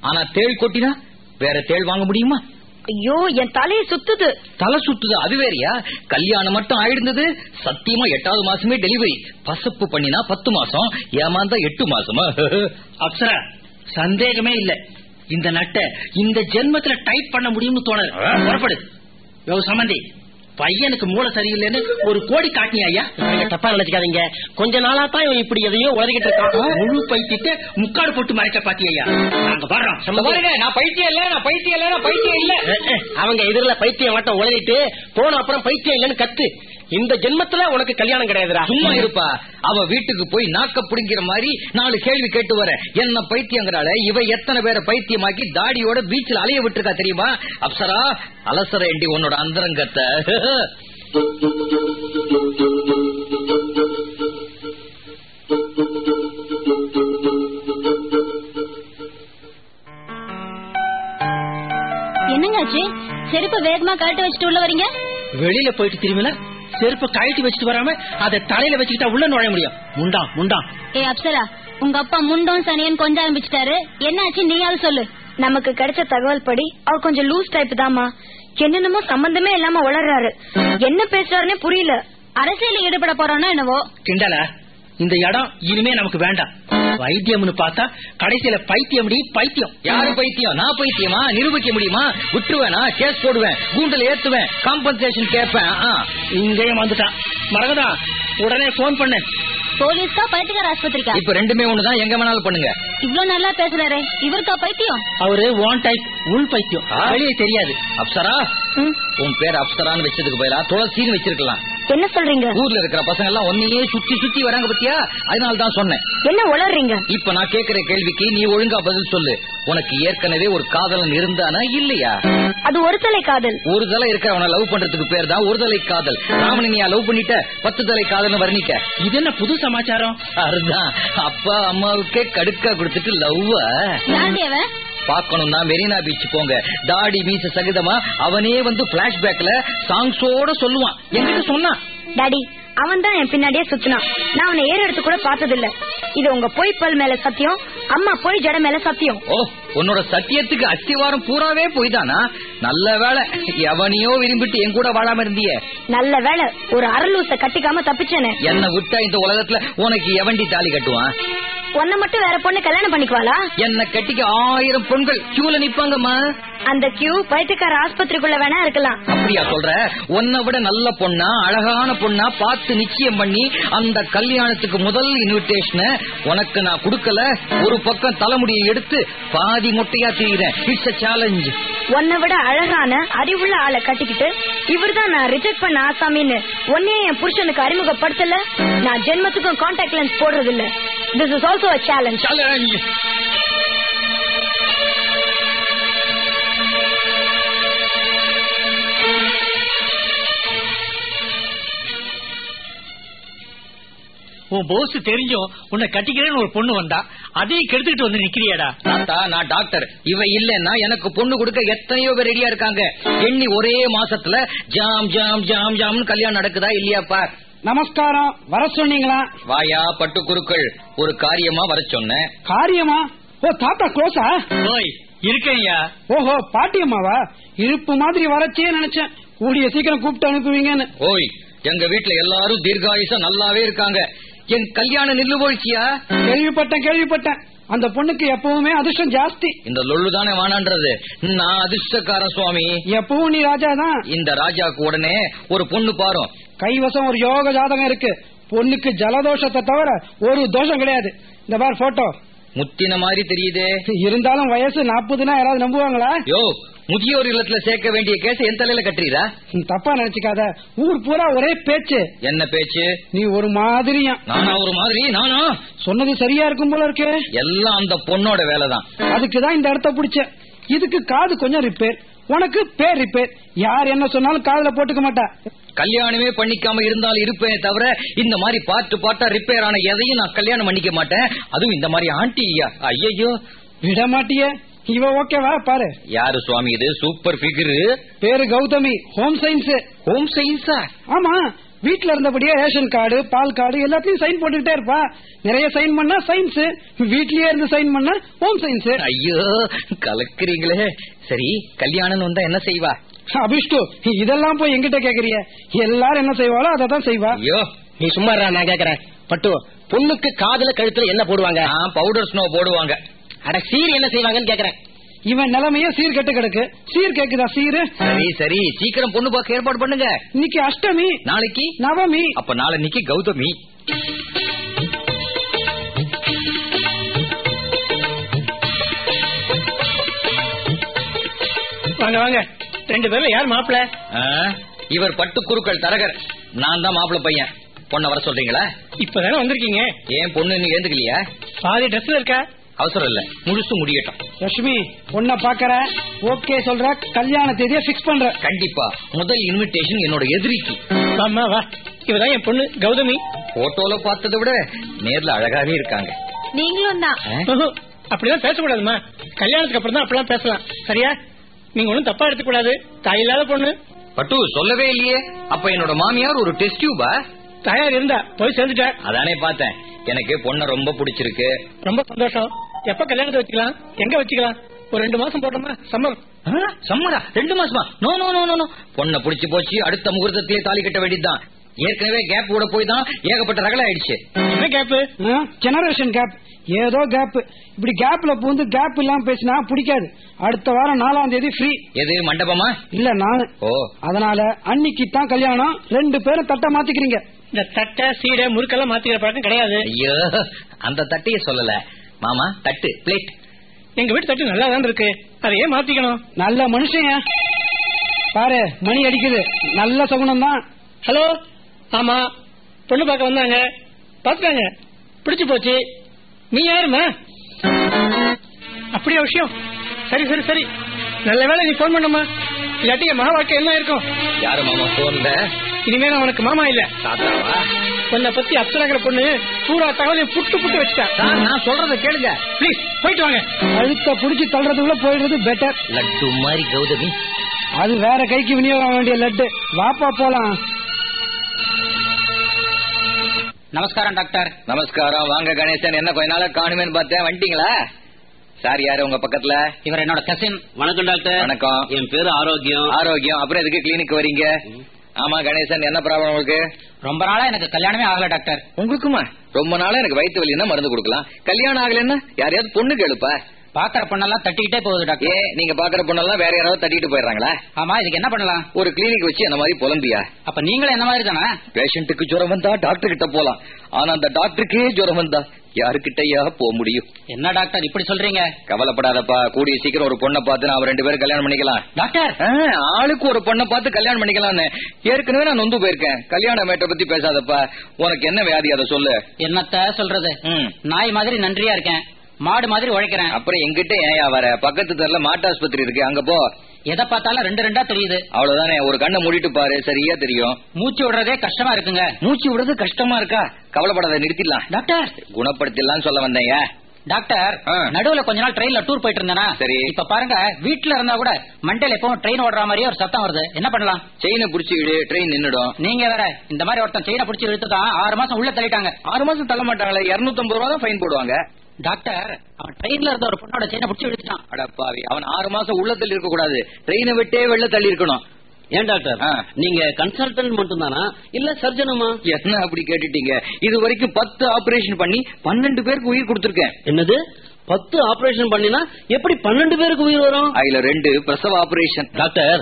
ஆனா தேள் கொட்டினா வேற தேள் வாங்க முடியுமா? ஐயோ என் தலையை சுத்துது. தலை சுத்துது. அது வேறயா? கல்யாணம் மட்டும் ஆயிடுந்தது சத்தியமா எட்டாவது மாசமே டெலிவரி பசப்பு பண்ணினா பத்து மாசம். ஏமாந்தா எட்டு மாசமா? அப்சரா சந்தேகமே இல்ல. இந்த நட்டை இந்த ஜென்மத்துல டைப் பண்ண முடியும்னு தோணது. புறப்படு. சம்பந்தி பையனுக்கு மூளை சரியில்லைன்னு ஒரு கோடி காட்டினியா ஐயா? தப்பா நினைச்சுக்காதீங்க. கொஞ்ச நாளா தான் இவன் இப்படி எதையோ உலகிட்டு இருக்கான். முழு பைத்திட்டு முக்காடு போட்டு மறைக்க பாத்தியா நாங்க வர்றோம். பாருங்க நான் பைத்தியம் இல்ல நான் பைத்தியம் இல்ல நான் பைத்தியம் இல்ல. அவங்க எதிரில பைத்தியம் மட்டும் உலகிட்டு போன அப்புறம் பைத்தியம் இல்லைன்னு கத்து. இந்த ஜென்மத்துல உனக்கு கல்யாணம் கிடையாதுடா. சும்மா இருப்பா. அவ வீட்டுக்கு போய் நாக்க புடிங்கிற மாதிரி நாலு கேள்வி கேட்டு வர. என்ன பைத்தியங்கிறாள? இவ எத்தனை பேரை பைத்தியமாக்கி தாடியோட பீச்சில் அலைய விட்டுருக்கா தெரியுமா? அப்சரா அலசர ஏண்டி உன்னோட அந்தரங்கத்தை? என்னங்காச்சு செருப்பு வேகமா கழட்ட வச்சுட்டு உள்ள வரீங்க? வெளியில போயிட்டு திரும்பில செருப்ப கழட்டி வச்சுட்டு வராம அதை தலையில வச்சுக்கிட்டா உள்ள நுழைய முடியும். முண்டா முண்டா. ஏ அப்சரா உங்க அப்பா முண்டோம் சனியன் கொஞ்சம் ஆரம்பிச்சிட்டாரு என்னாச்சு நீயாவது சொல்லு. நமக்கு கிடைச்ச தகவல் படி அவர் கொஞ்சம் லூஸ் டைப் தாமா என்னென்னமோ சம்பந்தமே இல்லாம உளறாரு என்ன பேசுறாருன்னே புரியல. அரசியல் ஈடுபட போறானோ என்னவோ. கிண்டல? இந்த இடம் இனிமே நமக்கு வேண்டாம். வைத்தியம்னு பார்த்தா கடைசியில பைத்தியம் பைத்தியம். யாரு பைத்தியம்? நான் பைத்தியமா? நிரூபிக்க முடியுமா? விட்டுருவேனா? கேஸ் போடுவேன். கூண்டல் ஏத்துவேன். காம்பன்சேஷன் கேட்பேன். ஆ. இங்கேயும் வந்துட்டான் மரகதா உடனே போன் பண்ணு. போலீஸ்க்கா பைத்தியக்கார ஆஸ்பத்திரிக்கா? இப்ப ரெண்டுமே ஒண்ணுதான். எங்க வேணாலும் பண்ணுங்க. இவ்ளோ நல்லா பேசுறாரு. இவருக்கா பைத்தியம்? அவரு ஒன் டைப் உள் பைத்தியம்? வெளியே தெரியாது. அப்சரா? உன் பேர் அப்சரான்னு வச்சதுக்கு பதிலா துளசின்னு வச்சிருக்கலாம். என்ன சொல்றீங்க? ஊர்ல இருக்கிற பசங்க எல்லாம் ஒன்னையே சுத்தி சுத்தி வராங்க பத்தியா? அதனால தான் சொன்னேன். என்ன உளறீங்க? இப்ப நான் கேக்குற கேள்விக்கு நீ ஒழுங்கா பதில் சொல்லு. உனக்கு ஏற்கனவே ஒரு காதலன் இருந்தானா இல்லையா? அது ஒரு தலை காதல். ஒரு தலை இருக்கிறவன லவ் பண்றதுக்கு பேர் தான் ஒரு தலை காதல். ராமனை நீ லவ் பண்ணிட்ட பத்து தலை காதல்னு வர்ணிக்க. இது என்ன புது சமாச்சாரம்? அதுதான் அப்பா அம்மாவுக்கே கடுக்கா கொடுத்துட்டு லவ்வ? பாக்கணும்னா மெரினா பீச் போங்க. தாடி மீச சகிதமா அவனே வந்து பிளாஷ்பேக்ல சாங்ஸோட சொல்லுவான். என்கிட்ட சொன்னான் டாடி அவன் தான் என் பின்னாடியே சுத்தினான். நான் அவனை ஏற எடுத்து கூட பார்த்தது இல்ல இது உங்க பொய் பல் மேல சத்தியம் அம்மா பொய் ஜட மேல சத்தியம். ஓ உன்னோட சத்தியத்துக்கு அஸ்திவாரம் பூராவே போய்தானா? நல்ல வேலை எவனையோ விரும்பிட்டு என் கூட வாழாம இருந்தியே. நல்ல வேளை ஒரு அரலூச கட்டிக்காம தப்பிச்சேனே. என்ன விட்டா இந்த உலகத்துல உனக்கு எவண்டி தாலி கட்டுவான்? உன்னை மட்டும் வேற பொண்ணு கல்யாணம் பண்ணிக்குவாளா? என்ன கட்டிக்க ஆயிரம் பெண்கள் கியூல நிப்பாங்கம்மா. அந்த கியூ பைத்தியக்கார ஆஸ்பத்திரிக்குள்ள வேணா இருக்கலாம். அப்படியா சொல்ற? உன்னை விட நல்ல பொண்ணா அழகான பொண்ணா பார்த்து நிச்சயம் பண்ணி அந்த கல்யாணத்துக்கு முதல் இன்விடேஷனை உனக்கு நான் கொடுக்கல. ஒரு பக்கம் தலைமுடியை எடுத்து பாதி மொட்டையா திரிகிறேன் இட்ஸ் சேலஞ்ச் உன்னை விட அழகான அறிவுள்ள ஆளை கட்டிக்கிட்டு இவர்தான் நான் ரிஜெக்ட் பண்ண ஆசாமின்னு உன்னையே என் புருஷனுக்கு அறிமுகப்படுத்தல? நான் ஜென்மத்துக்கும் கான்டாக்ட் லென்ஸ் போடுறது இல்ல this is also a challenge challenge உன் போஸ் தெரிஞ்சும் உன்னை கட்டிக்கிறேன்னு ஒரு பொண்ணு வந்தா அதையும் கெடுத்துக்கிட்டு வந்து நிக்கிறியாடா. தாத்தா நான் டாக்டர் இவ இல்லன்னா எனக்கு பொண்ணு கொடுக்க எத்தனையோ பேர் ரெடியா இருக்காங்க. எண்ணி ஒரே மாசத்துல ஜாம் ஜாம் ஜாம் ஜாம்னு கல்யாணம் நடக்குதா இல்லையாப்பா? நமஸ்காரம் வர சொன்னீங்களா? வாயா பட்டு குருக்கள் ஒரு காரியமா வர சொன்னேன். காரியமா? ஓ தாத்தா க்ளோஸா ஓய் இருக்கேன்யா. ஓஹோ பாட்டியம்மாவா இருப்பு மாதிரி வரச்சே நினைச்சேன். கூடிய சீக்கிரம் கூப்பிட்டு அனுப்புவீங்கன்னு. ஓய் எங்க வீட்டுல எல்லாரும் தீர்காயுசா நல்லாவே இருக்காங்க. என் கல்யாணம் நில்லு போயிடுச்சியா? கேள்விப்பட்டேன் கேள்விப்பட்டேன். அந்த பொண்ணுக்கு எப்பவுமே அதிர்ஷ்டம் ஜாஸ்தி. இந்த லொள்ளு தானே வானான்றது நான் அதிர்ஷ்டக்காரன் சுவாமி. எப்பவும் நீ ராஜா தான் இந்த ராஜாக்கு உடனே ஒரு பொண்ணு பாரும். கைவசம் ஒரு யோக ஜாதகம் இருக்கு. பொண்ணுக்கு ஜலதோஷத்தை தவிர ஒரு தோஷம் கிடையாது. இந்த பார் போட்டோ முத்தின மாதிரி தெரியுதே. இருந்தாலும் வயசு நாற்பதுனா யாராவது நம்புவாங்களா? யோ முதியோர் இல்லத்துல சேர்க்க வேண்டிய கேஸ் என் தலையில கட்டுறீரா? தப்பா நினைச்சுக்காத. ஊர் பூரா ஒரே பேச்சு. என்ன பேச்சு? நீ ஒரு மாதிரியா? நானா ஒரு மாதிரி? நானா? சொன்னது சரியா இருக்கும் போல இருக்கே. எல்லாம் அந்த பொண்ணோட வேலைதான். அதுக்குதான் இந்த இடத்த பிடிச்ச இதுக்கு காது கொஞ்சம் ரிப்பேர் உனக்கு பேர் ரிப்பேர் யார் என்ன சொன்னாலும் காதுல போட்டுக்க மாட்டா கல்யாணமே பண்ணிக்காம இருந்தாலும் இருப்பேனே தவிர இந்த மாதிரி பாட்டு பாட்டா ரிப்பேர் ஆன எதையும் நான் கல்யாணம் பண்ணிக்க மாட்டேன். அதுவும் இந்த மாதிரி ஆண்டி ஐயோ. விட மாட்டிய. இவ ஓகேவா பாரு. யாரு சுவாமி இது? சூப்பர் பிகர் பேரு கௌதமி. ஹோம் சயின்ஸ் ஹோம் சயின்ஸா ஆமா. வீட்ல இருந்தபடியே ரேஷன் கார்டு பால் கார்டு எல்லாத்தையும் சைன் போட்டுக்கிட்டே இருப்பா. நிறைய சைன் பண்ணா சயின்ஸ் வீட்லயே இருந்து சைன் பண்ணா ஹோம் சயின்ஸ் ஐயோ கலக்குறீங்களே. சரி கல்யாணம் வந்தா என்ன செய்வா? அபிஷ்டு இதெல்லாம் போய் எங்கிட்ட கேக்குறிய? எல்லாரும் என்ன செய்வாளோ அதை தான் செய்வா. ஐயோ நீ சும்மா நான் கேக்குறேன். பட்டு பொண்ணுக்கு காதுல கழுத்துல என்ன போடுவாங்க. பவுடர் ஸ்னோ போடுவாங்க. அட சீர் என்ன செய்வாங்கன்னு கேக்குறேன். இவன் நிலைமையே சீர் கெட்டு கிடக்கு. சீர் கேக்குதா சீரு? சரி சரி. சீக்கிரம் பொண்ணு பார்க்க ஏற்பாடு பண்ணுங்க. இன்னைக்கு அஷ்டமி. நாளைக்கு? நவமி. அப்ப நாளைக்கு கௌதமி. வாங்க வாங்க. ரெண்டு பேர்ல யார் மாப்பிள்ள ஆ, இவர் பட்டு குருக்கள் தரகர். நான் தான் மாப்பிள்ள பையன். பொண்ணை வர சொல்றீங்களா? இப்பதானே வந்திருக்கீங்க. ஏன் பொண்ணு இன்னும் ஏந்துக்கலையா? பாதி ட்ரெஸ்ல இருக்கா? அவசரம் இல்ல முழுசு முடியட்டும். லட்சுமி பொண்ண பாக்கற ஓகே சொல்ற கல்யாண தேதியை பிக்ஸ் பண்ற. கண்டிப்பா. முதல் இன்விடேஷன் என்னோட எதிரிக்கு. வாம்மா வா. இவதான் என் பொண்ணு கௌதமி. போட்டோல பார்த்ததை விட நேர்ல அழகாவே இருக்காங்க. நீங்களும் தான். அப்படிலாம் பேசக்கூடாதுமா கல்யாணத்துக்கு அப்புறம் தான் அப்படிலாம் பேசலாம். சரியா? நீங்க ஒண்ணும் தப்பா எடுத்துக்கூடாது. தாய் இல்லாத பொண்ணு. பட்டு சொல்லவே இல்லையே. அப்ப என்னோட மாமியார் ஒரு டெஸ்ட் டியூபா தாயார் இருந்தா போய் சேர்ந்துட்டா. அதானே பார்த்தேன். எனக்கு பொண்ணை ரொம்ப பிடிச்சிருக்கு. ரொம்ப சந்தோஷம். எப்ப கல்யாணத்தை வச்சுக்கலாம்? எங்க வச்சுக்கலாம்? ஒரு ரெண்டு மாசம் போட்டோமா சம்மர் சம்மரா ரெண்டு மாசமா? No no no no no பொண்ணை புடிச்சு போச்சு அடுத்த முகூர்த்தத்திலே தாலி கட்ட வேண்டியதுதான். ஏற்கனவே கேப் கூட போய் தான் ஏகப்பட்ட ரகல ஆயிடுச்சு. என்ன கேப்பு ஜெனரேஷன் கேப் ஏதோ கேப் இப்படி கேப்ல பூந்து கேப் இல்லாம பேசினா பிடிக்காது. அடுத்த வாரம் நாலாம் தேதி ஃப்ரீ எது மண்டபமா? இல்ல நானு. ஓ. அதனால அன்னைக்கு தான் கல்யாணம். ரெண்டு பேரும் தட்டை மாத்திக்கிறீங்க. இந்த தட்டை சீடை முறுக்கெல்லாம் மாத்திக்கிற பழக்கம் கிடையாது. ஐயோ அந்த தட்டைய சொல்லல. மாமா தட்டு பிளேட் எங்க வீட்டு தட்டு நல்லா தான் இருக்கு. அதை ஏன் மாத்திக்கணும். நல்ல மனுஷங்க. பாரு மணி அடிக்குது. நல்ல சகுனம் தான் ஹலோ? ஆமா. பொண்ணு பார்க்க வந்தாங்க. பாத்துட்டாங்க பிடிச்சு போச்சு. நீ யாருமா அப்படியா விஷயம்? சரி சரி சரி. நல்ல வேளை நீ போன் பண்ணமா இல்லாட்டி என் மகா வாழ்க்கை என்ன இருக்கும் யாரு மாமா போன்ல இனிமே நான் உனக்கு மாமா இல்ல. உன்னை பத்தி அப்சராகிற பொண்ணு பூரா தகவலையும் புட்டு புட்டு வச்சுட்டா. சார் நான் சொல்றத கேளுங்க. ப்ளீஸ் போயிட்டு வாங்க. அழுத்த புடிச்சு தள்ளுறதுக்குள்ள போயிடுறது பெட்டர் லட்டு மாதிரி கௌதமி. அது வேற கைக்கு விநியோகம் வேண்டிய லட்டு. வாப்பா போலாம். நமஸ்காரம் டாக்டர். நமஸ்காரம். வாங்க கணேசன். என்ன கொஞ்ச நாளா காணுமேன்னு பார்த்தேன். வந்துட்டீங்களா சார் யாரு உங்க பக்கத்துல? இவர் என்னோட கசின் வணக்கம் டாக்டர். வணக்கம். என் பேரு ஆரோக்கியம். ஆரோக்கியம். அப்புறம் எதுக்கு கிளினிக் வரீங்க? ஆமா கணேசன் என்ன ப்ராப்ளம் உங்களுக்கு? ரொம்ப நாளா எனக்கு கல்யாணமே ஆகல டாக்டர். உங்களுக்குமா? ரொம்ப நாளா எனக்கு வயிற்று வலின்னா மருந்து கொடுக்கலாம்? கல்யாணம் ஆகலைன்னா யாரையாவது பொண்ணு கேளுப்பா. பாக்குற பொண்ணெல்லாம் தட்டிக்கிட்டே போகுது டாக்டர் நீங்க பாக்குற பொண்ணெல்லாம் வேற யாராவது தட்டிட்டு போயிடுறாங்களா? ஆமா இதுக்கு என்ன பண்ணலாம்? ஒரு கிளினிக் வச்சு அந்த மாதிரி புலம்பியா? அப்ப நீங்களும் என்ன மாதிரி தானே? பேஷண்ட்டுக்கு ஜுரம் வந்தா டாக்டர் கிட்ட போலாம். ஆனா அந்த டாக்டருக்கே ஜுரம் வந்தா யாருக்கிட்டயா போக முடியும்? என்ன டாக்டர் இப்படி சொல்றீங்க? கவலைப்படாதப்பா. கூடிய சீக்கிரம் ஒரு பொண்ணை பார்த்து நான் ரெண்டு பேரும் கல்யாணம் பண்ணிக்கலாம். டாக்டர் ஆளுக்கு ஒரு பொண்ணை பார்த்து கல்யாணம் பண்ணிக்கலாம்னு. ஏற்கனவே நான் நொந்து போயிருக்கேன். கல்யாண மேட்டை பத்தி பேசாதப்பா. உனக்கு என்ன வியாதி அதை சொல்லு. என்னத்த சொல்றது. நாய் மாதிரி நன்றியா இருக்கேன். மாடு மாதிரி உழைக்கிறேன். அப்புறம் எங்கிட்ட ஏன் வர பக்கத்து தெருல மாட்டாஸ்பத்திரி இருக்கு. அங்க போ. எதை பார்த்தாலும் ரெண்டு ரெண்டா தெரியுது. அவ்வளவுதானே. ஒரு கண்ணை மூடிட்டு பாரு. சரியா தெரியும். மூச்சு விடுறதே கஷ்டமா இருக்குங்க. மூச்சு விடுறது கஷ்டமா இருக்கா? கவலைப்படாத நிறுத்திடலாம். டாக்டர்! குணப்படுத்திடலாம் சொல்ல வந்தேன். டாக்டர். நடுவுல கொஞ்ச நாள் ட்ரெயின்ல டூர் போயிட்டு இருந்தேனா? சரி. இப்ப பாருங்க வீட்ல இருந்தா கூட மண்டேல எப்பவும் ட்ரெயின் ஓடுற மாதிரியே ஒரு சத்தம் வருது. என்ன பண்ணலாம்? செயினை புடிச்சு ட்ரெயின் நின்னுடும். நீங்க வேற இந்த மாதிரி ஒருத்தன் செயினை பிடிச்சி இழுத்துதான் ஆறு மாசம் உள்ள தள்ளிட்டாங்க. ஆறு மாசம் தள்ள மாட்டாங்களே. இருநூத்தம்பது ரூபா தான் ஃபைன் போடுவாங்க. டாக்டர் அவன் ட்ரெயின்ல இருந்த ஒரு பொண்ணோட செயினை பிடிச்சி இழுத்துட்டான். அடப்பாவி அவன் ஆறு மாசம் உள்ள தள்ளி இருக்க கூடாது. ட்ரெயினை விட்டே வெளில தள்ளி இருக்கணும். ஏன் டாக்டர். நீங்க கன்சல்டன்ட் மட்டும் தானா இல்ல சர்ஜனுமா என்ன அப்படி கேட்டுட்டீங்க? இது வரைக்கும் பத்து ஆபரேஷன் பண்ணி பன்னெண்டு பேருக்கு உயிர் கொடுத்திருக்கேன். என்னது? பத்து ஆபரேஷன் பண்ணினா எப்படி பன்னெண்டு பேருக்கு உயிர் வரும்? அதுல ரெண்டு பிரசவ ஆபரேஷன் டாக்டர்.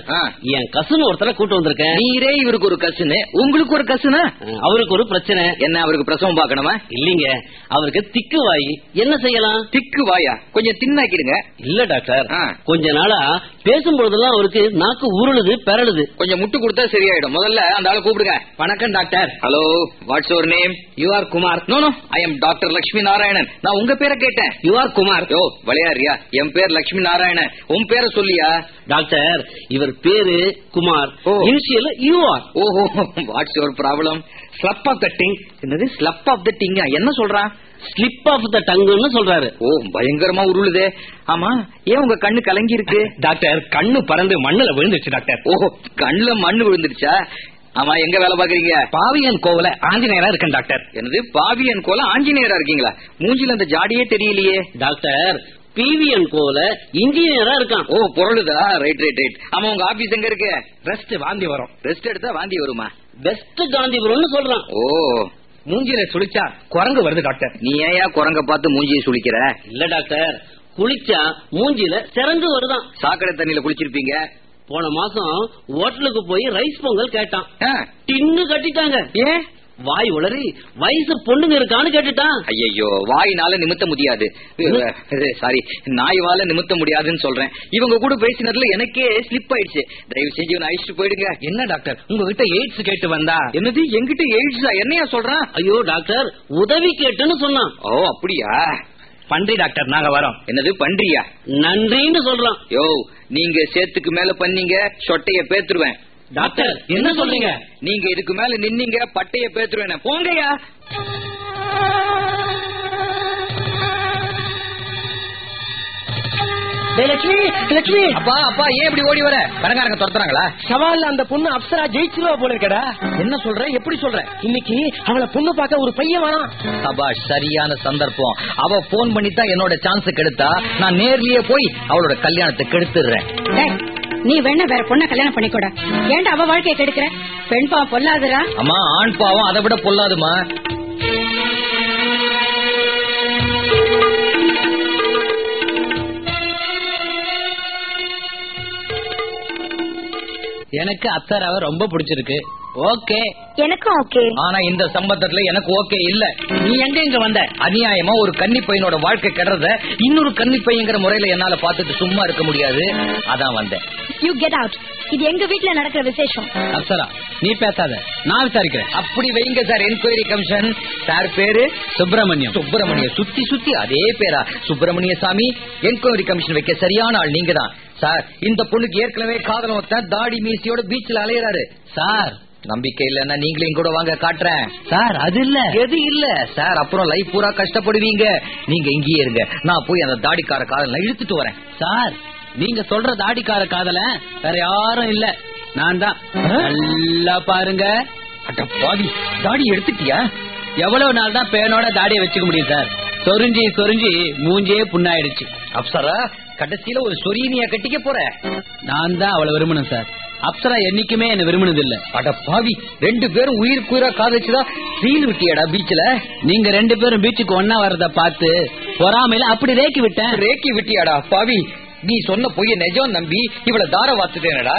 என் கசுன்னு ஒருத்தர கூட்டு வந்திருக்கேன். நீரே இவருக்கு ஒரு கசுனு உங்களுக்கு ஒரு கசுனா அவருக்கு ஒரு பிரச்சனை. என்ன அவருக்கு பிரசவம் பார்க்கணுமா? இல்லீங்க. அவருக்கு திக்கு வாய். என்ன செய்யலாம்? திக்கு வாயா? கொஞ்சம் தின்னாக்கிடுங்க. இல்ல டாக்டர். கொஞ்ச நாளா பேசும்பொழுதெல்லாம் அவருக்கு நாக்கு உருளுது பெறலுது கொஞ்சம் முட்டு கொடுத்தா சரியாயிடும். முதல்ல அந்த ஆளை கூப்பிடுங்க. வணக்கம் doctor hello what's your name you are Kumar no no I am doctor Lakshmi Narayanan நான் உங்க பேரை கேட்டேன். யூ ஆர் குமார் யோ விளையாடுறியா என் பேர் லட்சுமி நாராயணன் உன் பேரை சொல்லியா? டாக்டர் இவர் பேரு குமார். Initial U R. ஓஹோ what's your problem slip of the tongue என்னது ஸ்லப் ஆஃப் த டிங் என்ன சொல்றான் ஸ்லிப் ஆஃப் த டங்குன்னு சொல்றாரு. ஓ பயங்கரமா உருளுதே. ஆமா ஏன் உங்க கண்ணு கலங்கி இருக்கு டாக்டர் கண்ணு பறந்து மண்ணுல விழுந்துச்சு டாக்டர். ஓ கண்ணுல மண்ணு விழுந்துருச்சா? ஆமா எங்க வேலை பாக்குறீங்க பாவியன் கோவில ஆஞ்சநேயரா இருக்கேன் டாக்டர். என்னது பாவியன் கோல ஆஞ்சநேயரா இருக்கீங்களா? மூஞ்சில அந்த ஜாடியே தெரியலையே. டாக்டர் பிவிஎன் கோல இன்ஜினியரா இருக்கான். ஓ பொருளுதா? ரைட் ரைட் ரைட் ஆமா உங்க ஆபீஸ் எங்க இருக்கு? ரெஸ்ட் வாந்தி வரும். ரெஸ்ட் எடுத்தா வாந்தி வருமா? வெஸ்ட் காந்திபுரம்னு சொல்றான். ஓ. மூஞ்சில சுழிச்சா குரங்கு வருது டாக்டர். நீ ஏயா குரங்க பார்த்து மூஞ்சியை சுளிக்கிற? இல்ல டாக்டர். குளிச்சா மூஞ்சில சிறந்து வருதான். சாக்கடை தண்ணியில குளிச்சிருப்பீங்க. போன மாசம் ஹோட்டலுக்கு போய் ரைஸ் பொங்கல் கேட்டான். டின்னு கட்டிட்டாங்க. ஏன் வாய் உளறி வயசு பொண்ணுங்க இருக்கான்னு கேட்டுட்டான். ஐயோ வாயினால நிமித்த முடியாது. சாரி நாய்வால நிமித்த முடியாதுன்னு சொல்றேன். இவங்க கூட பேசினதுல எனக்கே ஸ்லிப் ஆயிடுச்சு. தயவு செஞ்சு அழிச்சிட்டு போயிடுங்க. என்ன டாக்டர் உங்ககிட்ட எய்ட்ஸ் கேட்டு வந்தா? என்னது எங்கிட்ட எய்ட்ஸா என்னையா சொல்றான்? ஐயோ டாக்டர் உதவி கேட்டுன்னு சொன்னான். ஓ அப்படியா? பன்றி டாக்டர் நாங்க வரோம். என்னது பண்றியா நன்றின்னு சொல்றான். யோ நீங்க சேத்துக்கு மேல பண்ணீங்க சொட்டைய பேத்துருவேன். டாக்டர் என்ன சொல்றீங்க? நீங்க இதுக்கு மேல நின்னீங்க பட்டைய பேத்துருவேன். போங்கய்யா. லட்சுமி லட்சுமி. அப்பா அப்பா ஏன் இப்படி ஓடி வர? கடங்காரங்க துரத்துறாங்களா? சவால்ல அந்த பொண்ணு அப்சரா ஜெயிச்சிருவா போல இருக்கடா. என்ன சொல்ற? எப்படி சொல்ற? இன்னைக்கு அவளை பொண்ணு பார்க்க ஒரு பையன் வேணாம் சபாஷ் சரியான சந்தர்ப்பம். அவ போன் பண்ணி தான் என்னோட சான்ஸ் கெடுத்தா நான் நேர்லயே போய் அவளோட கல்யாணத்தை கெடுத்துடுறேன். டேய், நீ வேணா வேற பொண்ண கல்யாணம் பண்ணிக்கூட. ஏன்டா அவ வாழ்க்கைய கெடுக்கிற? பெண் பாவம் பொல்லாதரா அம்மா ஆண் பாவம் அதை விட பொல்லாதுமா? எனக்கு அத்தராவை ரொம்ப பிடிச்சிருக்கு. ஓகே. எனக்கும் ஓகே. ஆனா இந்த சம்பந்தத்துல எனக்கு ஓகே இல்ல. நீ எங்க இங்க வந்த? அநியாயமா ஒரு கன்னி பையனோட வாழ்க்கை கெடுறத இன்னொரு கன்னி பையங்கிற முறையில என்னால பார்த்துட்டு சும்மா இருக்க முடியாது. அதான் வந்தேன். யூ கெட் அவுட் இது எங்க வீட்ல நடக்கிற விசேஷம். அப்சரா நீ பேசாத. நான் விசாரிக்கிறேன். அப்படி வைங்க சார் என்கொயரி கமிஷன் சார் பேரு? சுப்பிரமணியம். சுப்பிரமணியம் சுத்தி சுத்தி அதே பேரா. சுப்பிரமணிய சாமி என்கொயரி கமிஷன் வைக்க சரியான ஆள் நீங்க தான் சார் இந்த பொண்ணுக்கு ஏற்கனவே காதலம் ஒருத்தன் தாடி மீசியோட பீச்ல அலையறாரு. சார் நம்பிக்கை இல்லன்னா நீங்களும் கூட வாங்க காட்டுறேன். சார் அது இல்ல. எது இல்ல? சார் அப்புறம் லைஃப் பூரா கஷ்டப்படுவீங்க. நீங்க இங்கேயே இருங்க. நான் போய் அந்த தாடிக்கார காதல இழுத்துட்டு வரேன். சார் நீங்க சொல்ற தாடிக்கார காதல வேற யாரும் இல்ல. நான் தான். நல்லா பாருங்க. அட பாவி தாடி எடுத்துட்டியா? எவ்வளவு நாள் தான் பேனோட தாடியை வச்சுக்க முடியும் சார். சொரிஞ்சி சொரிஞ்சி மூஞ்சே புண்ணாயிடுச்சு. அப்சரா கடைசியில ஒரு சொரியனியா கட்டிக்க போற. நான் தான் அவளை விரும்பணும் சார். அப்சரா என்னைக்குமே என்ன விரும்பினது இல்ல அட பாவி ரெண்டு பேரும் உயிர் குயிரா காதலிச்சுதான் சீல் விட்டியாடா பீச்ல நீங்க ரெண்டு பேரும் பீச்சுக்கு ஒன்னா வர்றத பார்த்து பொறாமையில அப்படி ரேக்கி விட்டேன். ரேக்கி விட்டியாடா பாவி. நீ சொன்ன பொய்ய நிஜம் நம்பி இவள தார வாத்துட்டேனடா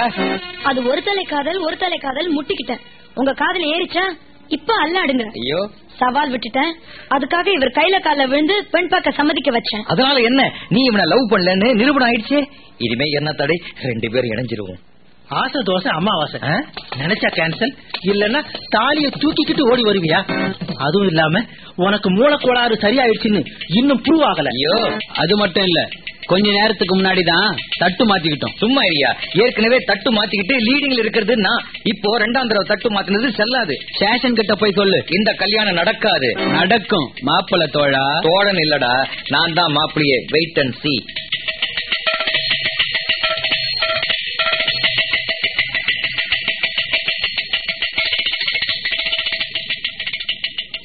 அது ஒரு தலை காதல் ஒரு தலை காதல் முட்டிக்கிட்டேன். உங்க காதல் ஏறிச்சா? இப்ப அல்லாடுங்க. ஐயோ. சவால் விட்டுட்டேன். அதுக்காக இவர் கையில கால விழுந்து பெண் பார்க்க சம்மதிக்க வச்சேன். அதனால என்ன? நீ இவனை லவ் பண்ணலன்னு நிரூபணம் ஆயிடுச்சே. இனிமே என்ன தடை? ரெண்டு பேரும் இணைஞ்சிருவோம். ஆசை தோசை அமாவாசை. நினைச்சா கேன்சல் இல்லன்னா தாலிய தூக்கிக்கிட்டு ஓடி வருவியா? அதுவும் இல்லாம உனக்கு மூலக்கோளாறு சரியாயிடுச்சுன்னு இன்னும் ப்ரூவ் ஆகல. ஐயோ அது மட்டும் இல்ல. கொஞ்ச நேரத்துக்கு முன்னாடி தான் தட்டு மாத்திக்கிட்டோம். சும்மா இல்லையா ஏற்கனவே தட்டு மாத்திக்கிட்டு லீடிங்ல இருக்கிறது நான். இப்போ ரெண்டாம் தடவை தட்டு மாத்தினது செல்லாது. ஸ்டேஷன் கிட்ட போய் சொல்லு. இந்த கல்யாணம் நடக்காது. நடக்கும். மாப்பிள்ள தோழா. தோழன் இல்லடா. நான் தான் மாப்பிளையே வெயிட் அண்ட் சி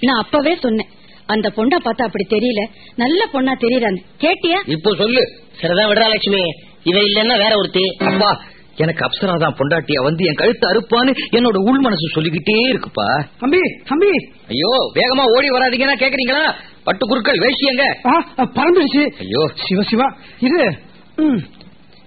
நான் அப்பவே சொன்னேன். அந்த பொண்ணா பார்த்தா அப்படி தெரியல. நல்ல பொண்ணா தெரியறான்னு. கேட்டியா? இப்போ சொல்லு. சரிதான் விடுறா லட்சுமி. இவ இல்லன்னா வேற ஒருத்தி. அப்பா எனக்கு அப்சரா தான் பொண்டாட்டியா வந்து என் கழுத்து அறுப்பான்னு என்னோட உள் மனசு சொல்லிக்கிட்டே இருக்குப்பா. தம்பி தம்பி. ஐயோ வேகமா ஓடி வராதீங்கன்னா கேக்குறீங்களா? பட்டு குறுக்கள் வேஷியங்க ஆ, பறந்துடுச்சு ஐயோ. சிவ சிவா. இது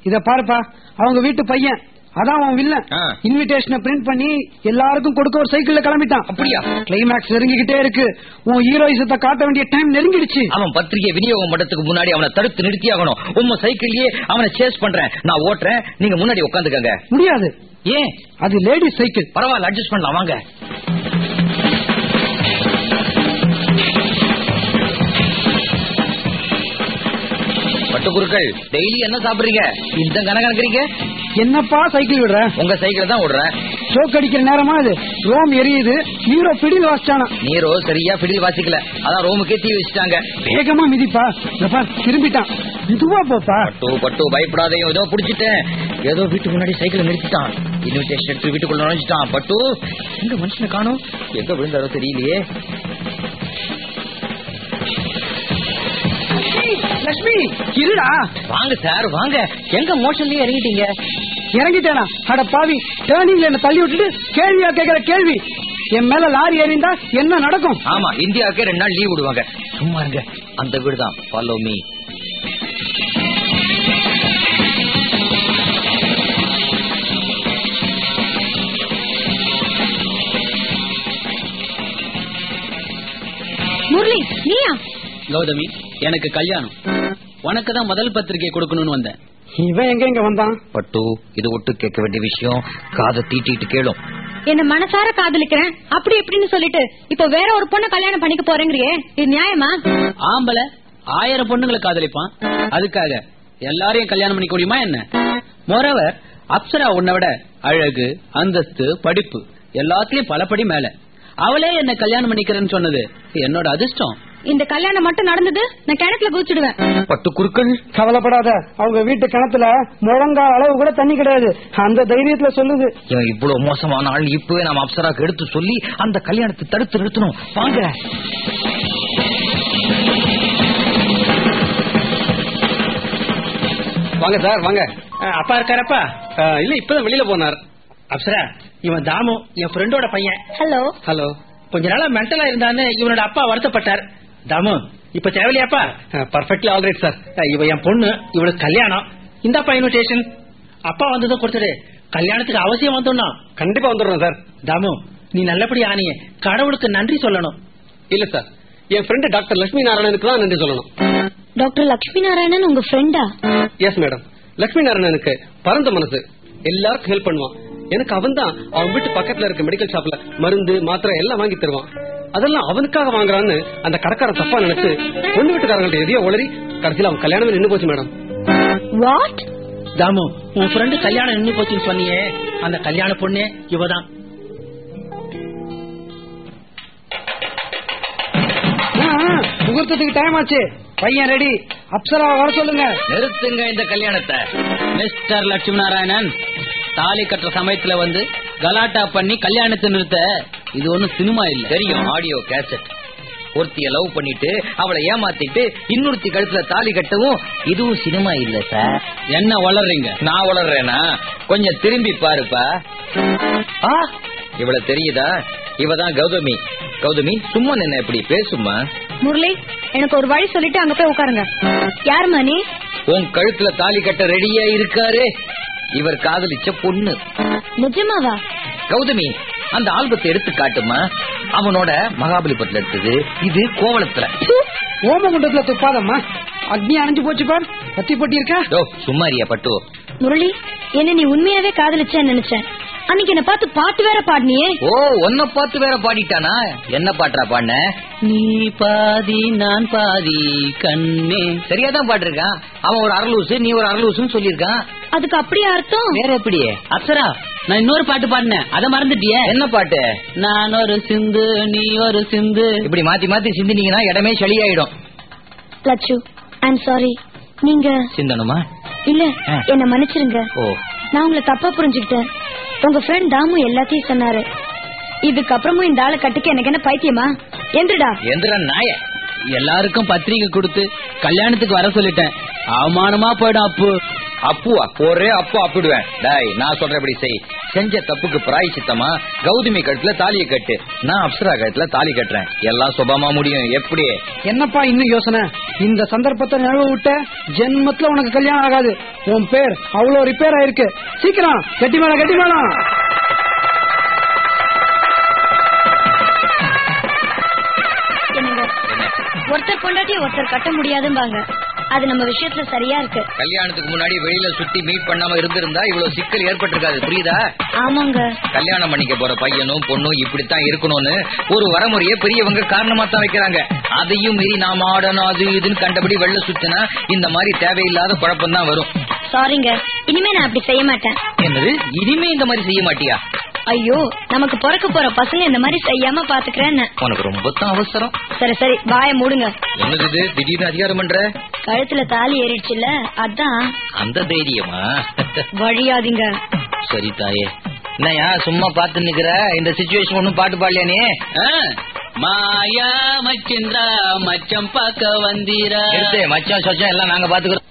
இத பாருப்பா. அவங்க வீட்டு பையன். அதான் அவன் வில்லன் ஆ. இன்விடேஷனை பிரிண்ட் பண்ணி எல்லாருக்கும் கொடுக்க ஒரு சைக்கிள்ல கிளம்பிட்டான். அப்படியா? கிளைமேக்ஸ் நெருங்கிக்கிட்டே இருக்கு. உன் ஹீரோயிசத்தை காட்ட வேண்டிய டைம் நெருங்கிடுச்சு. அவன் பத்திரிகை விநியோகம் பண்றதுக்கு முன்னாடி அவனை தடுத்து நிறுத்தி ஆகணும். உம்ம சைக்கிள்லயே அவனை சேஸ் பண்றேன். நான் ஓட்டுறேன். நீங்க முன்னாடி உட்காந்துக்கங்க. முடியாது. ஏன்? அது லேடி சைக்கிள் பரவாயில்ல அட்ஜஸ்ட் பண்ணலாம் வாங்க. பட்டு குருக்கள். டெய்லி என்ன சாப்பிடுறீங்க? இந்த கணக்கணக்குறீங்க என்னப்பா சைக்கிள் விடுற? உங்க சைக்கிள் தான் விடுறேன் ஜோக் அடிக்கிற நேரமா இது ரோம் எரியுது. ஹீரோ பிடியில் வாசிச்சானா? நீரோ சரியா பிடில் வாசிக்கல. அதான் ரோமுக்கே தீ வச்சுட்டாங்க. வேகமா மிதிப்பா. திரும்பிட்டான். மெதுவா போப்பா? பட்டு பட்டு பயப்படாதையும் ஏதோ புடிச்சிட்டேன். ஏதோ வீட்டுக்கு முன்னாடி சைக்கிள் நிறுத்திட்டான். இன்விடேஷன் எடுத்து வீட்டுக்குள்ள நுழைஞ்சிட்டான். பட்டு எங்க மனுஷனை காணும்? எங்க விழுந்தாரோ தெரியலையே. லட்சுமி இருடா. வாங்க சார் வாங்க. எங்க மோஷன்லயே இறங்கிட்டீங்க? இறங்கிட்டேனா? அட பாவி டேர்னிங்ல என்ன தள்ளி விட்டுட்டு கேள்வியா கேக்குற கேள்வி. என் மேல லாரி எறிந்தா என்ன நடக்கும்? ஆமா இந்தியாவுக்கே ரெண்டு நாள் லீவ் விடுவாங்க. சும்மா இருங்க அந்த வீடு தான் ஃபாலோ மீ முரளி நீயா? கௌதமி எனக்கு கல்யாணம். உனக்கு தான் முதல் பத்திரிகை கொடுக்கணும்னு வந்தேன். இவன் எங்க இங்க வந்தான்? பட்டு இது ஒட்டு கேட்க வேண்டிய விஷயம். காதை தீட்டிட்டு கேளும். என்ன மனசார காதலிக்கிறேன்? அப்படி இப்படின்னு சொல்லிட்டு இப்ப வேற ஒரு பொண்ணை கல்யாணம் பண்ணிக்க போறேங்கிறியே? இது நியாயமா? ஆம்பளை ஆயிரம் பொண்ணுங்களை காதலிப்பான். அதுக்காக எல்லாரையும் கல்யாணம் பண்ணிக்க முடியுமா என்ன? மோரவர் அப்சரா உன்னை விட அழகு அந்தஸ்து படிப்பு எல்லாத்துலயும் பலபடி மேல. அவளே என்ன கல்யாணம் பண்ணிக்கிறேன்னு சொன்னது என்னோட அதிர்ஷ்டம். இந்த கல்யாணம் மட்டும் நடந்தது நான் கிணத்துல குதிச்சிடுவேன் பட்டு குறுக்கள்? கவலைப்படாத. அவங்க வீட்டு கிணத்துல முழங்கால் அளவு கூட தண்ணி கிடையாது. அந்த தைரியத்துல சொல்லுது. இவன் இவ்வளவு மோசமான ஆள் இப்பவே நம்ம அப்சராக்கு எடுத்து சொல்லி அந்த கல்யாணத்தை தடுத்து நிறுத்தணும். வாங்க. வாங்க சார் வாங்க. அப்பா இருக்காரப்பா? இல்ல இப்பதான் வெளியில போனார். அப்சரா இவன் தாமு என் ஃப்ரெண்டோட பையன். ஹலோ ஹலோ கொஞ்ச நாளா மென்டலா இருந்தான்னு இவனோட அப்பா வருத்தப்பட்டார். தாமு இப்ப தேவையில்லையாப்பா பர்ஃபெக்ட்லி ஆல்ரைட் சார் இவ என் பொண்ணு இவளுக்கு கல்யாணம். இந்தாப்பா இன்விடேஷன் அப்பா வந்ததும் கொடுத்துடு. கல்யாணத்துக்கு அவசியம் வந்துடணும். கண்டிப்பா வந்துடுறோம் சார் தாமு நீ நல்லபடி ஆனிய. கடவுளுக்கு நன்றி சொல்லணும். இல்ல சார் என் ஃப்ரெண்டு டாக்டர் லட்சுமி நாராயணனுக்கு தான் நன்றி சொல்லணும். டாக்டர் லட்சுமி நாராயணன் உங்க ஃப்ரெண்டா எஸ் மேடம் லட்சுமி நாராயணனுக்கு பரந்த மனசு. எல்லாருக்கும் ஹெல்ப் பண்ணுவான். எனக்கு அவன் தான் அவன் வீட்டு பக்கத்துல இருக்க மெடிக்கல் ஷாப்ல மருந்து மாத்திரை எல்லாம் வாங்கி தருவான். அதெல்லாம் அவனுக்காக வாங்குறான்னு அந்த கடைக்காரன் தப்பா நினைச்சு பொண்ணு வீட்டுக்காரங்கள்ட்ட எதையோ உளறி கடைசியில அவன் கல்யாணமே நின்னு போச்சு மேடம் வாட் தாமு உன் ஃப்ரெண்டு கல்யாணம் நின்னு போச்சுன்னு சொன்னியே. அந்த கல்யாண பொண்ணே இவதான். ஆ, முகூர்த்தத்துக்கு டைம் ஆச்சு. பையன் ரெடி அப்சராவை வர சொல்லுங்க. நிறுத்துங்க இந்த கல்யாணத்தை. மிஸ்டர் லட்சுமி நாராயணன் தாலி கட்டுற சமயத்துல வந்து கலாட்டா பண்ணி கல்யாணத்தை நிறுத்த இது ஒண்ணும் சினிமா இல்ல. தெரியும் ஆடியோ கேசட் ஒருத்திய லவ் பண்ணிட்டு அவளை ஏமாத்திட்டு இன்னொருத்தி கழுத்துல தாலி கட்டவும் இதுவும் சினிமா இல்ல சார் என்ன வளர்றீங்க? நான் வளர்றேனா? கொஞ்சம் திரும்பி பாருப்பா. ஆ இவள தெரியுதா? இவதான் கௌதமி. கௌதமி சும்மா நின்ன எப்படி பேசுமா முரளி எனக்கு ஒரு வழி சொல்லிட்டு அங்க போய் உட்காருங்க. யாரும்மா நீ? உன் கழுத்துல தாலி கட்ட ரெடியா இருக்காரு. இவர் காதலிச்ச பொண்ணு. நிஜமாவா? கௌதமி அந்த ஆல்பத்தை எடுத்து காட்டுமா? அவனோட மகாபலிபுரத்துல எடுத்தது இது கோவளத்துல ஓமகுண்டத்துல துப்பாதம்மா. அக்னி அணைஞ்சு போச்சு பார். பத்தி பட்டி இருக்கா சும்மாரியா பட்டு? முரளி என்ன நீ உண்மையாவே காதலிச்சேன்னு நினைச்சேன். அன்னைக்கு என்ன பார்த்து பாட்டு வேற பாடினியே. ஓ உன்னை பார்த்து வேற பாடிட்டானா? என்ன பாட்டுறா பாடின? நீ பாதி நான் பாதி கண்ணே. சரியா தான் பாட்டிருக்கான் அவன் ஒரு அரலூசு நீ ஒரு அரலூசுன்னு சொல்லியிருக்கான். அதுக்கு அப்படியே அர்த்தம்? வேற எப்படி? அப்சரா நான் இன்னொரு பாட்டு பாடினேன். அத மறந்துட்டியே. என்ன பாட்டு? நான் ஒரு சிந்து நீ ஒரு சிந்து. இப்படி மாத்தி மாத்தி சிந்தினீங்கன்னா இடமே சளியாயிடும். லட்சு ஐம் சாரி நீங்க சிந்தனுமா? இல்ல. என்ன மன்னிச்சிருங்க. நான் உங்களை தப்பா புரிஞ்சுக்கிட்டேன். உங்க ஃப்ரெண்ட் தாமு எல்லாத்தையும் சொன்னாரு. இதுக்கப்புறமும் இந்த ஆளை கட்டுக்க எனக்கு என்ன பைத்தியமா? எந்திரடா. எந்திர நாய. எல்லாருக்கும் பத்திரிக்கை கொடுத்து கல்யாணத்துக்கு வர சொல்லிட்டேன். அவமானமா போயிடும் அப்பு. அப்புவா ஒரே அப்பு அப்பிடுவேன். டாய் நான் சொல்றபடி செய். செஞ்ச தப்புக்கு பிராய் சித்தமா? கௌதமி கழுத்துல தாலியை கட்டு. நான் அப்சரா கழுத்துல தாலி கட்டுறேன். எல்லாம் சுபமா முடியும். எப்படி? என்னப்பா இன்னும் யோசனை? இந்த சந்தர்ப்பத்தை நினைவு விட்ட ஜென்மத்துல உனக்கு கல்யாணம் ஆகாது. உன் பேர் அவ்வளவு ரிப்பேர் ஆயிருக்கு. சீக்கிரம். கட்டி மேளம் கட்டி என்னங்க? ஒருத்தர் பொண்டாட்டி ஒருத்தர் கட்ட முடியாதும்பாங்க. அது நம்ம விஷயத்துல சரியா இருக்கு. கல்யாணத்துக்கு முன்னாடி வெளியில சுத்தி மீட் பண்ணாம இருந்திருந்தா இவ்வளவு சிக்கல் ஏற்பட்டிருக்காது புரியுதா? ஆமாங்க. கல்யாணம் பண்ணிக்க போற பையனும் பொண்ணும் இப்படித்தான் இருக்கணும்னு ஒரு வரமுறைய பெரியவங்க காரணமா தான் வைக்கிறாங்க. அதையும் மீறி நாம ஆடணும் அது இதுன்னு கண்டபடி வெள்ள சுத்தினா இந்த மாதிரி தேவையில்லாத குழப்பம் தான் வரும். சாரிங்க இனிமே நான் அப்படி செய்ய மாட்டேன். என்னது? இனிமே இந்த மாதிரி செய்ய மாட்டியா? ஐயோ நமக்கு பிறக்க போற பசங்க இந்த மாதிரி செய்யாம பாத்துக்கிறேன்னு. உனக்கு ரொம்ப தான் அவசரம். சரி சரி வாய மூடுங்க. என்னது திடீர்னு அதிகாரம் பண்ற? கழுத்துல தாலி ஏறிடுச்சுல அதான். அந்த தைரியமா? வழியாதீங்க. சரி தாயே. என்னயா சும்மா பாத்து நிக்கிற? இந்த சுச்சுவேஷன் ஒண்ணும் பாட்டு பாடலையா நீ? ஆ, மாயா மச்சிந்திரா மச்சம் பார்க்க வந்தீரா? மச்சான் சொச்சம் எல்லாம் நாங்க பாத்துக்கிறோம்.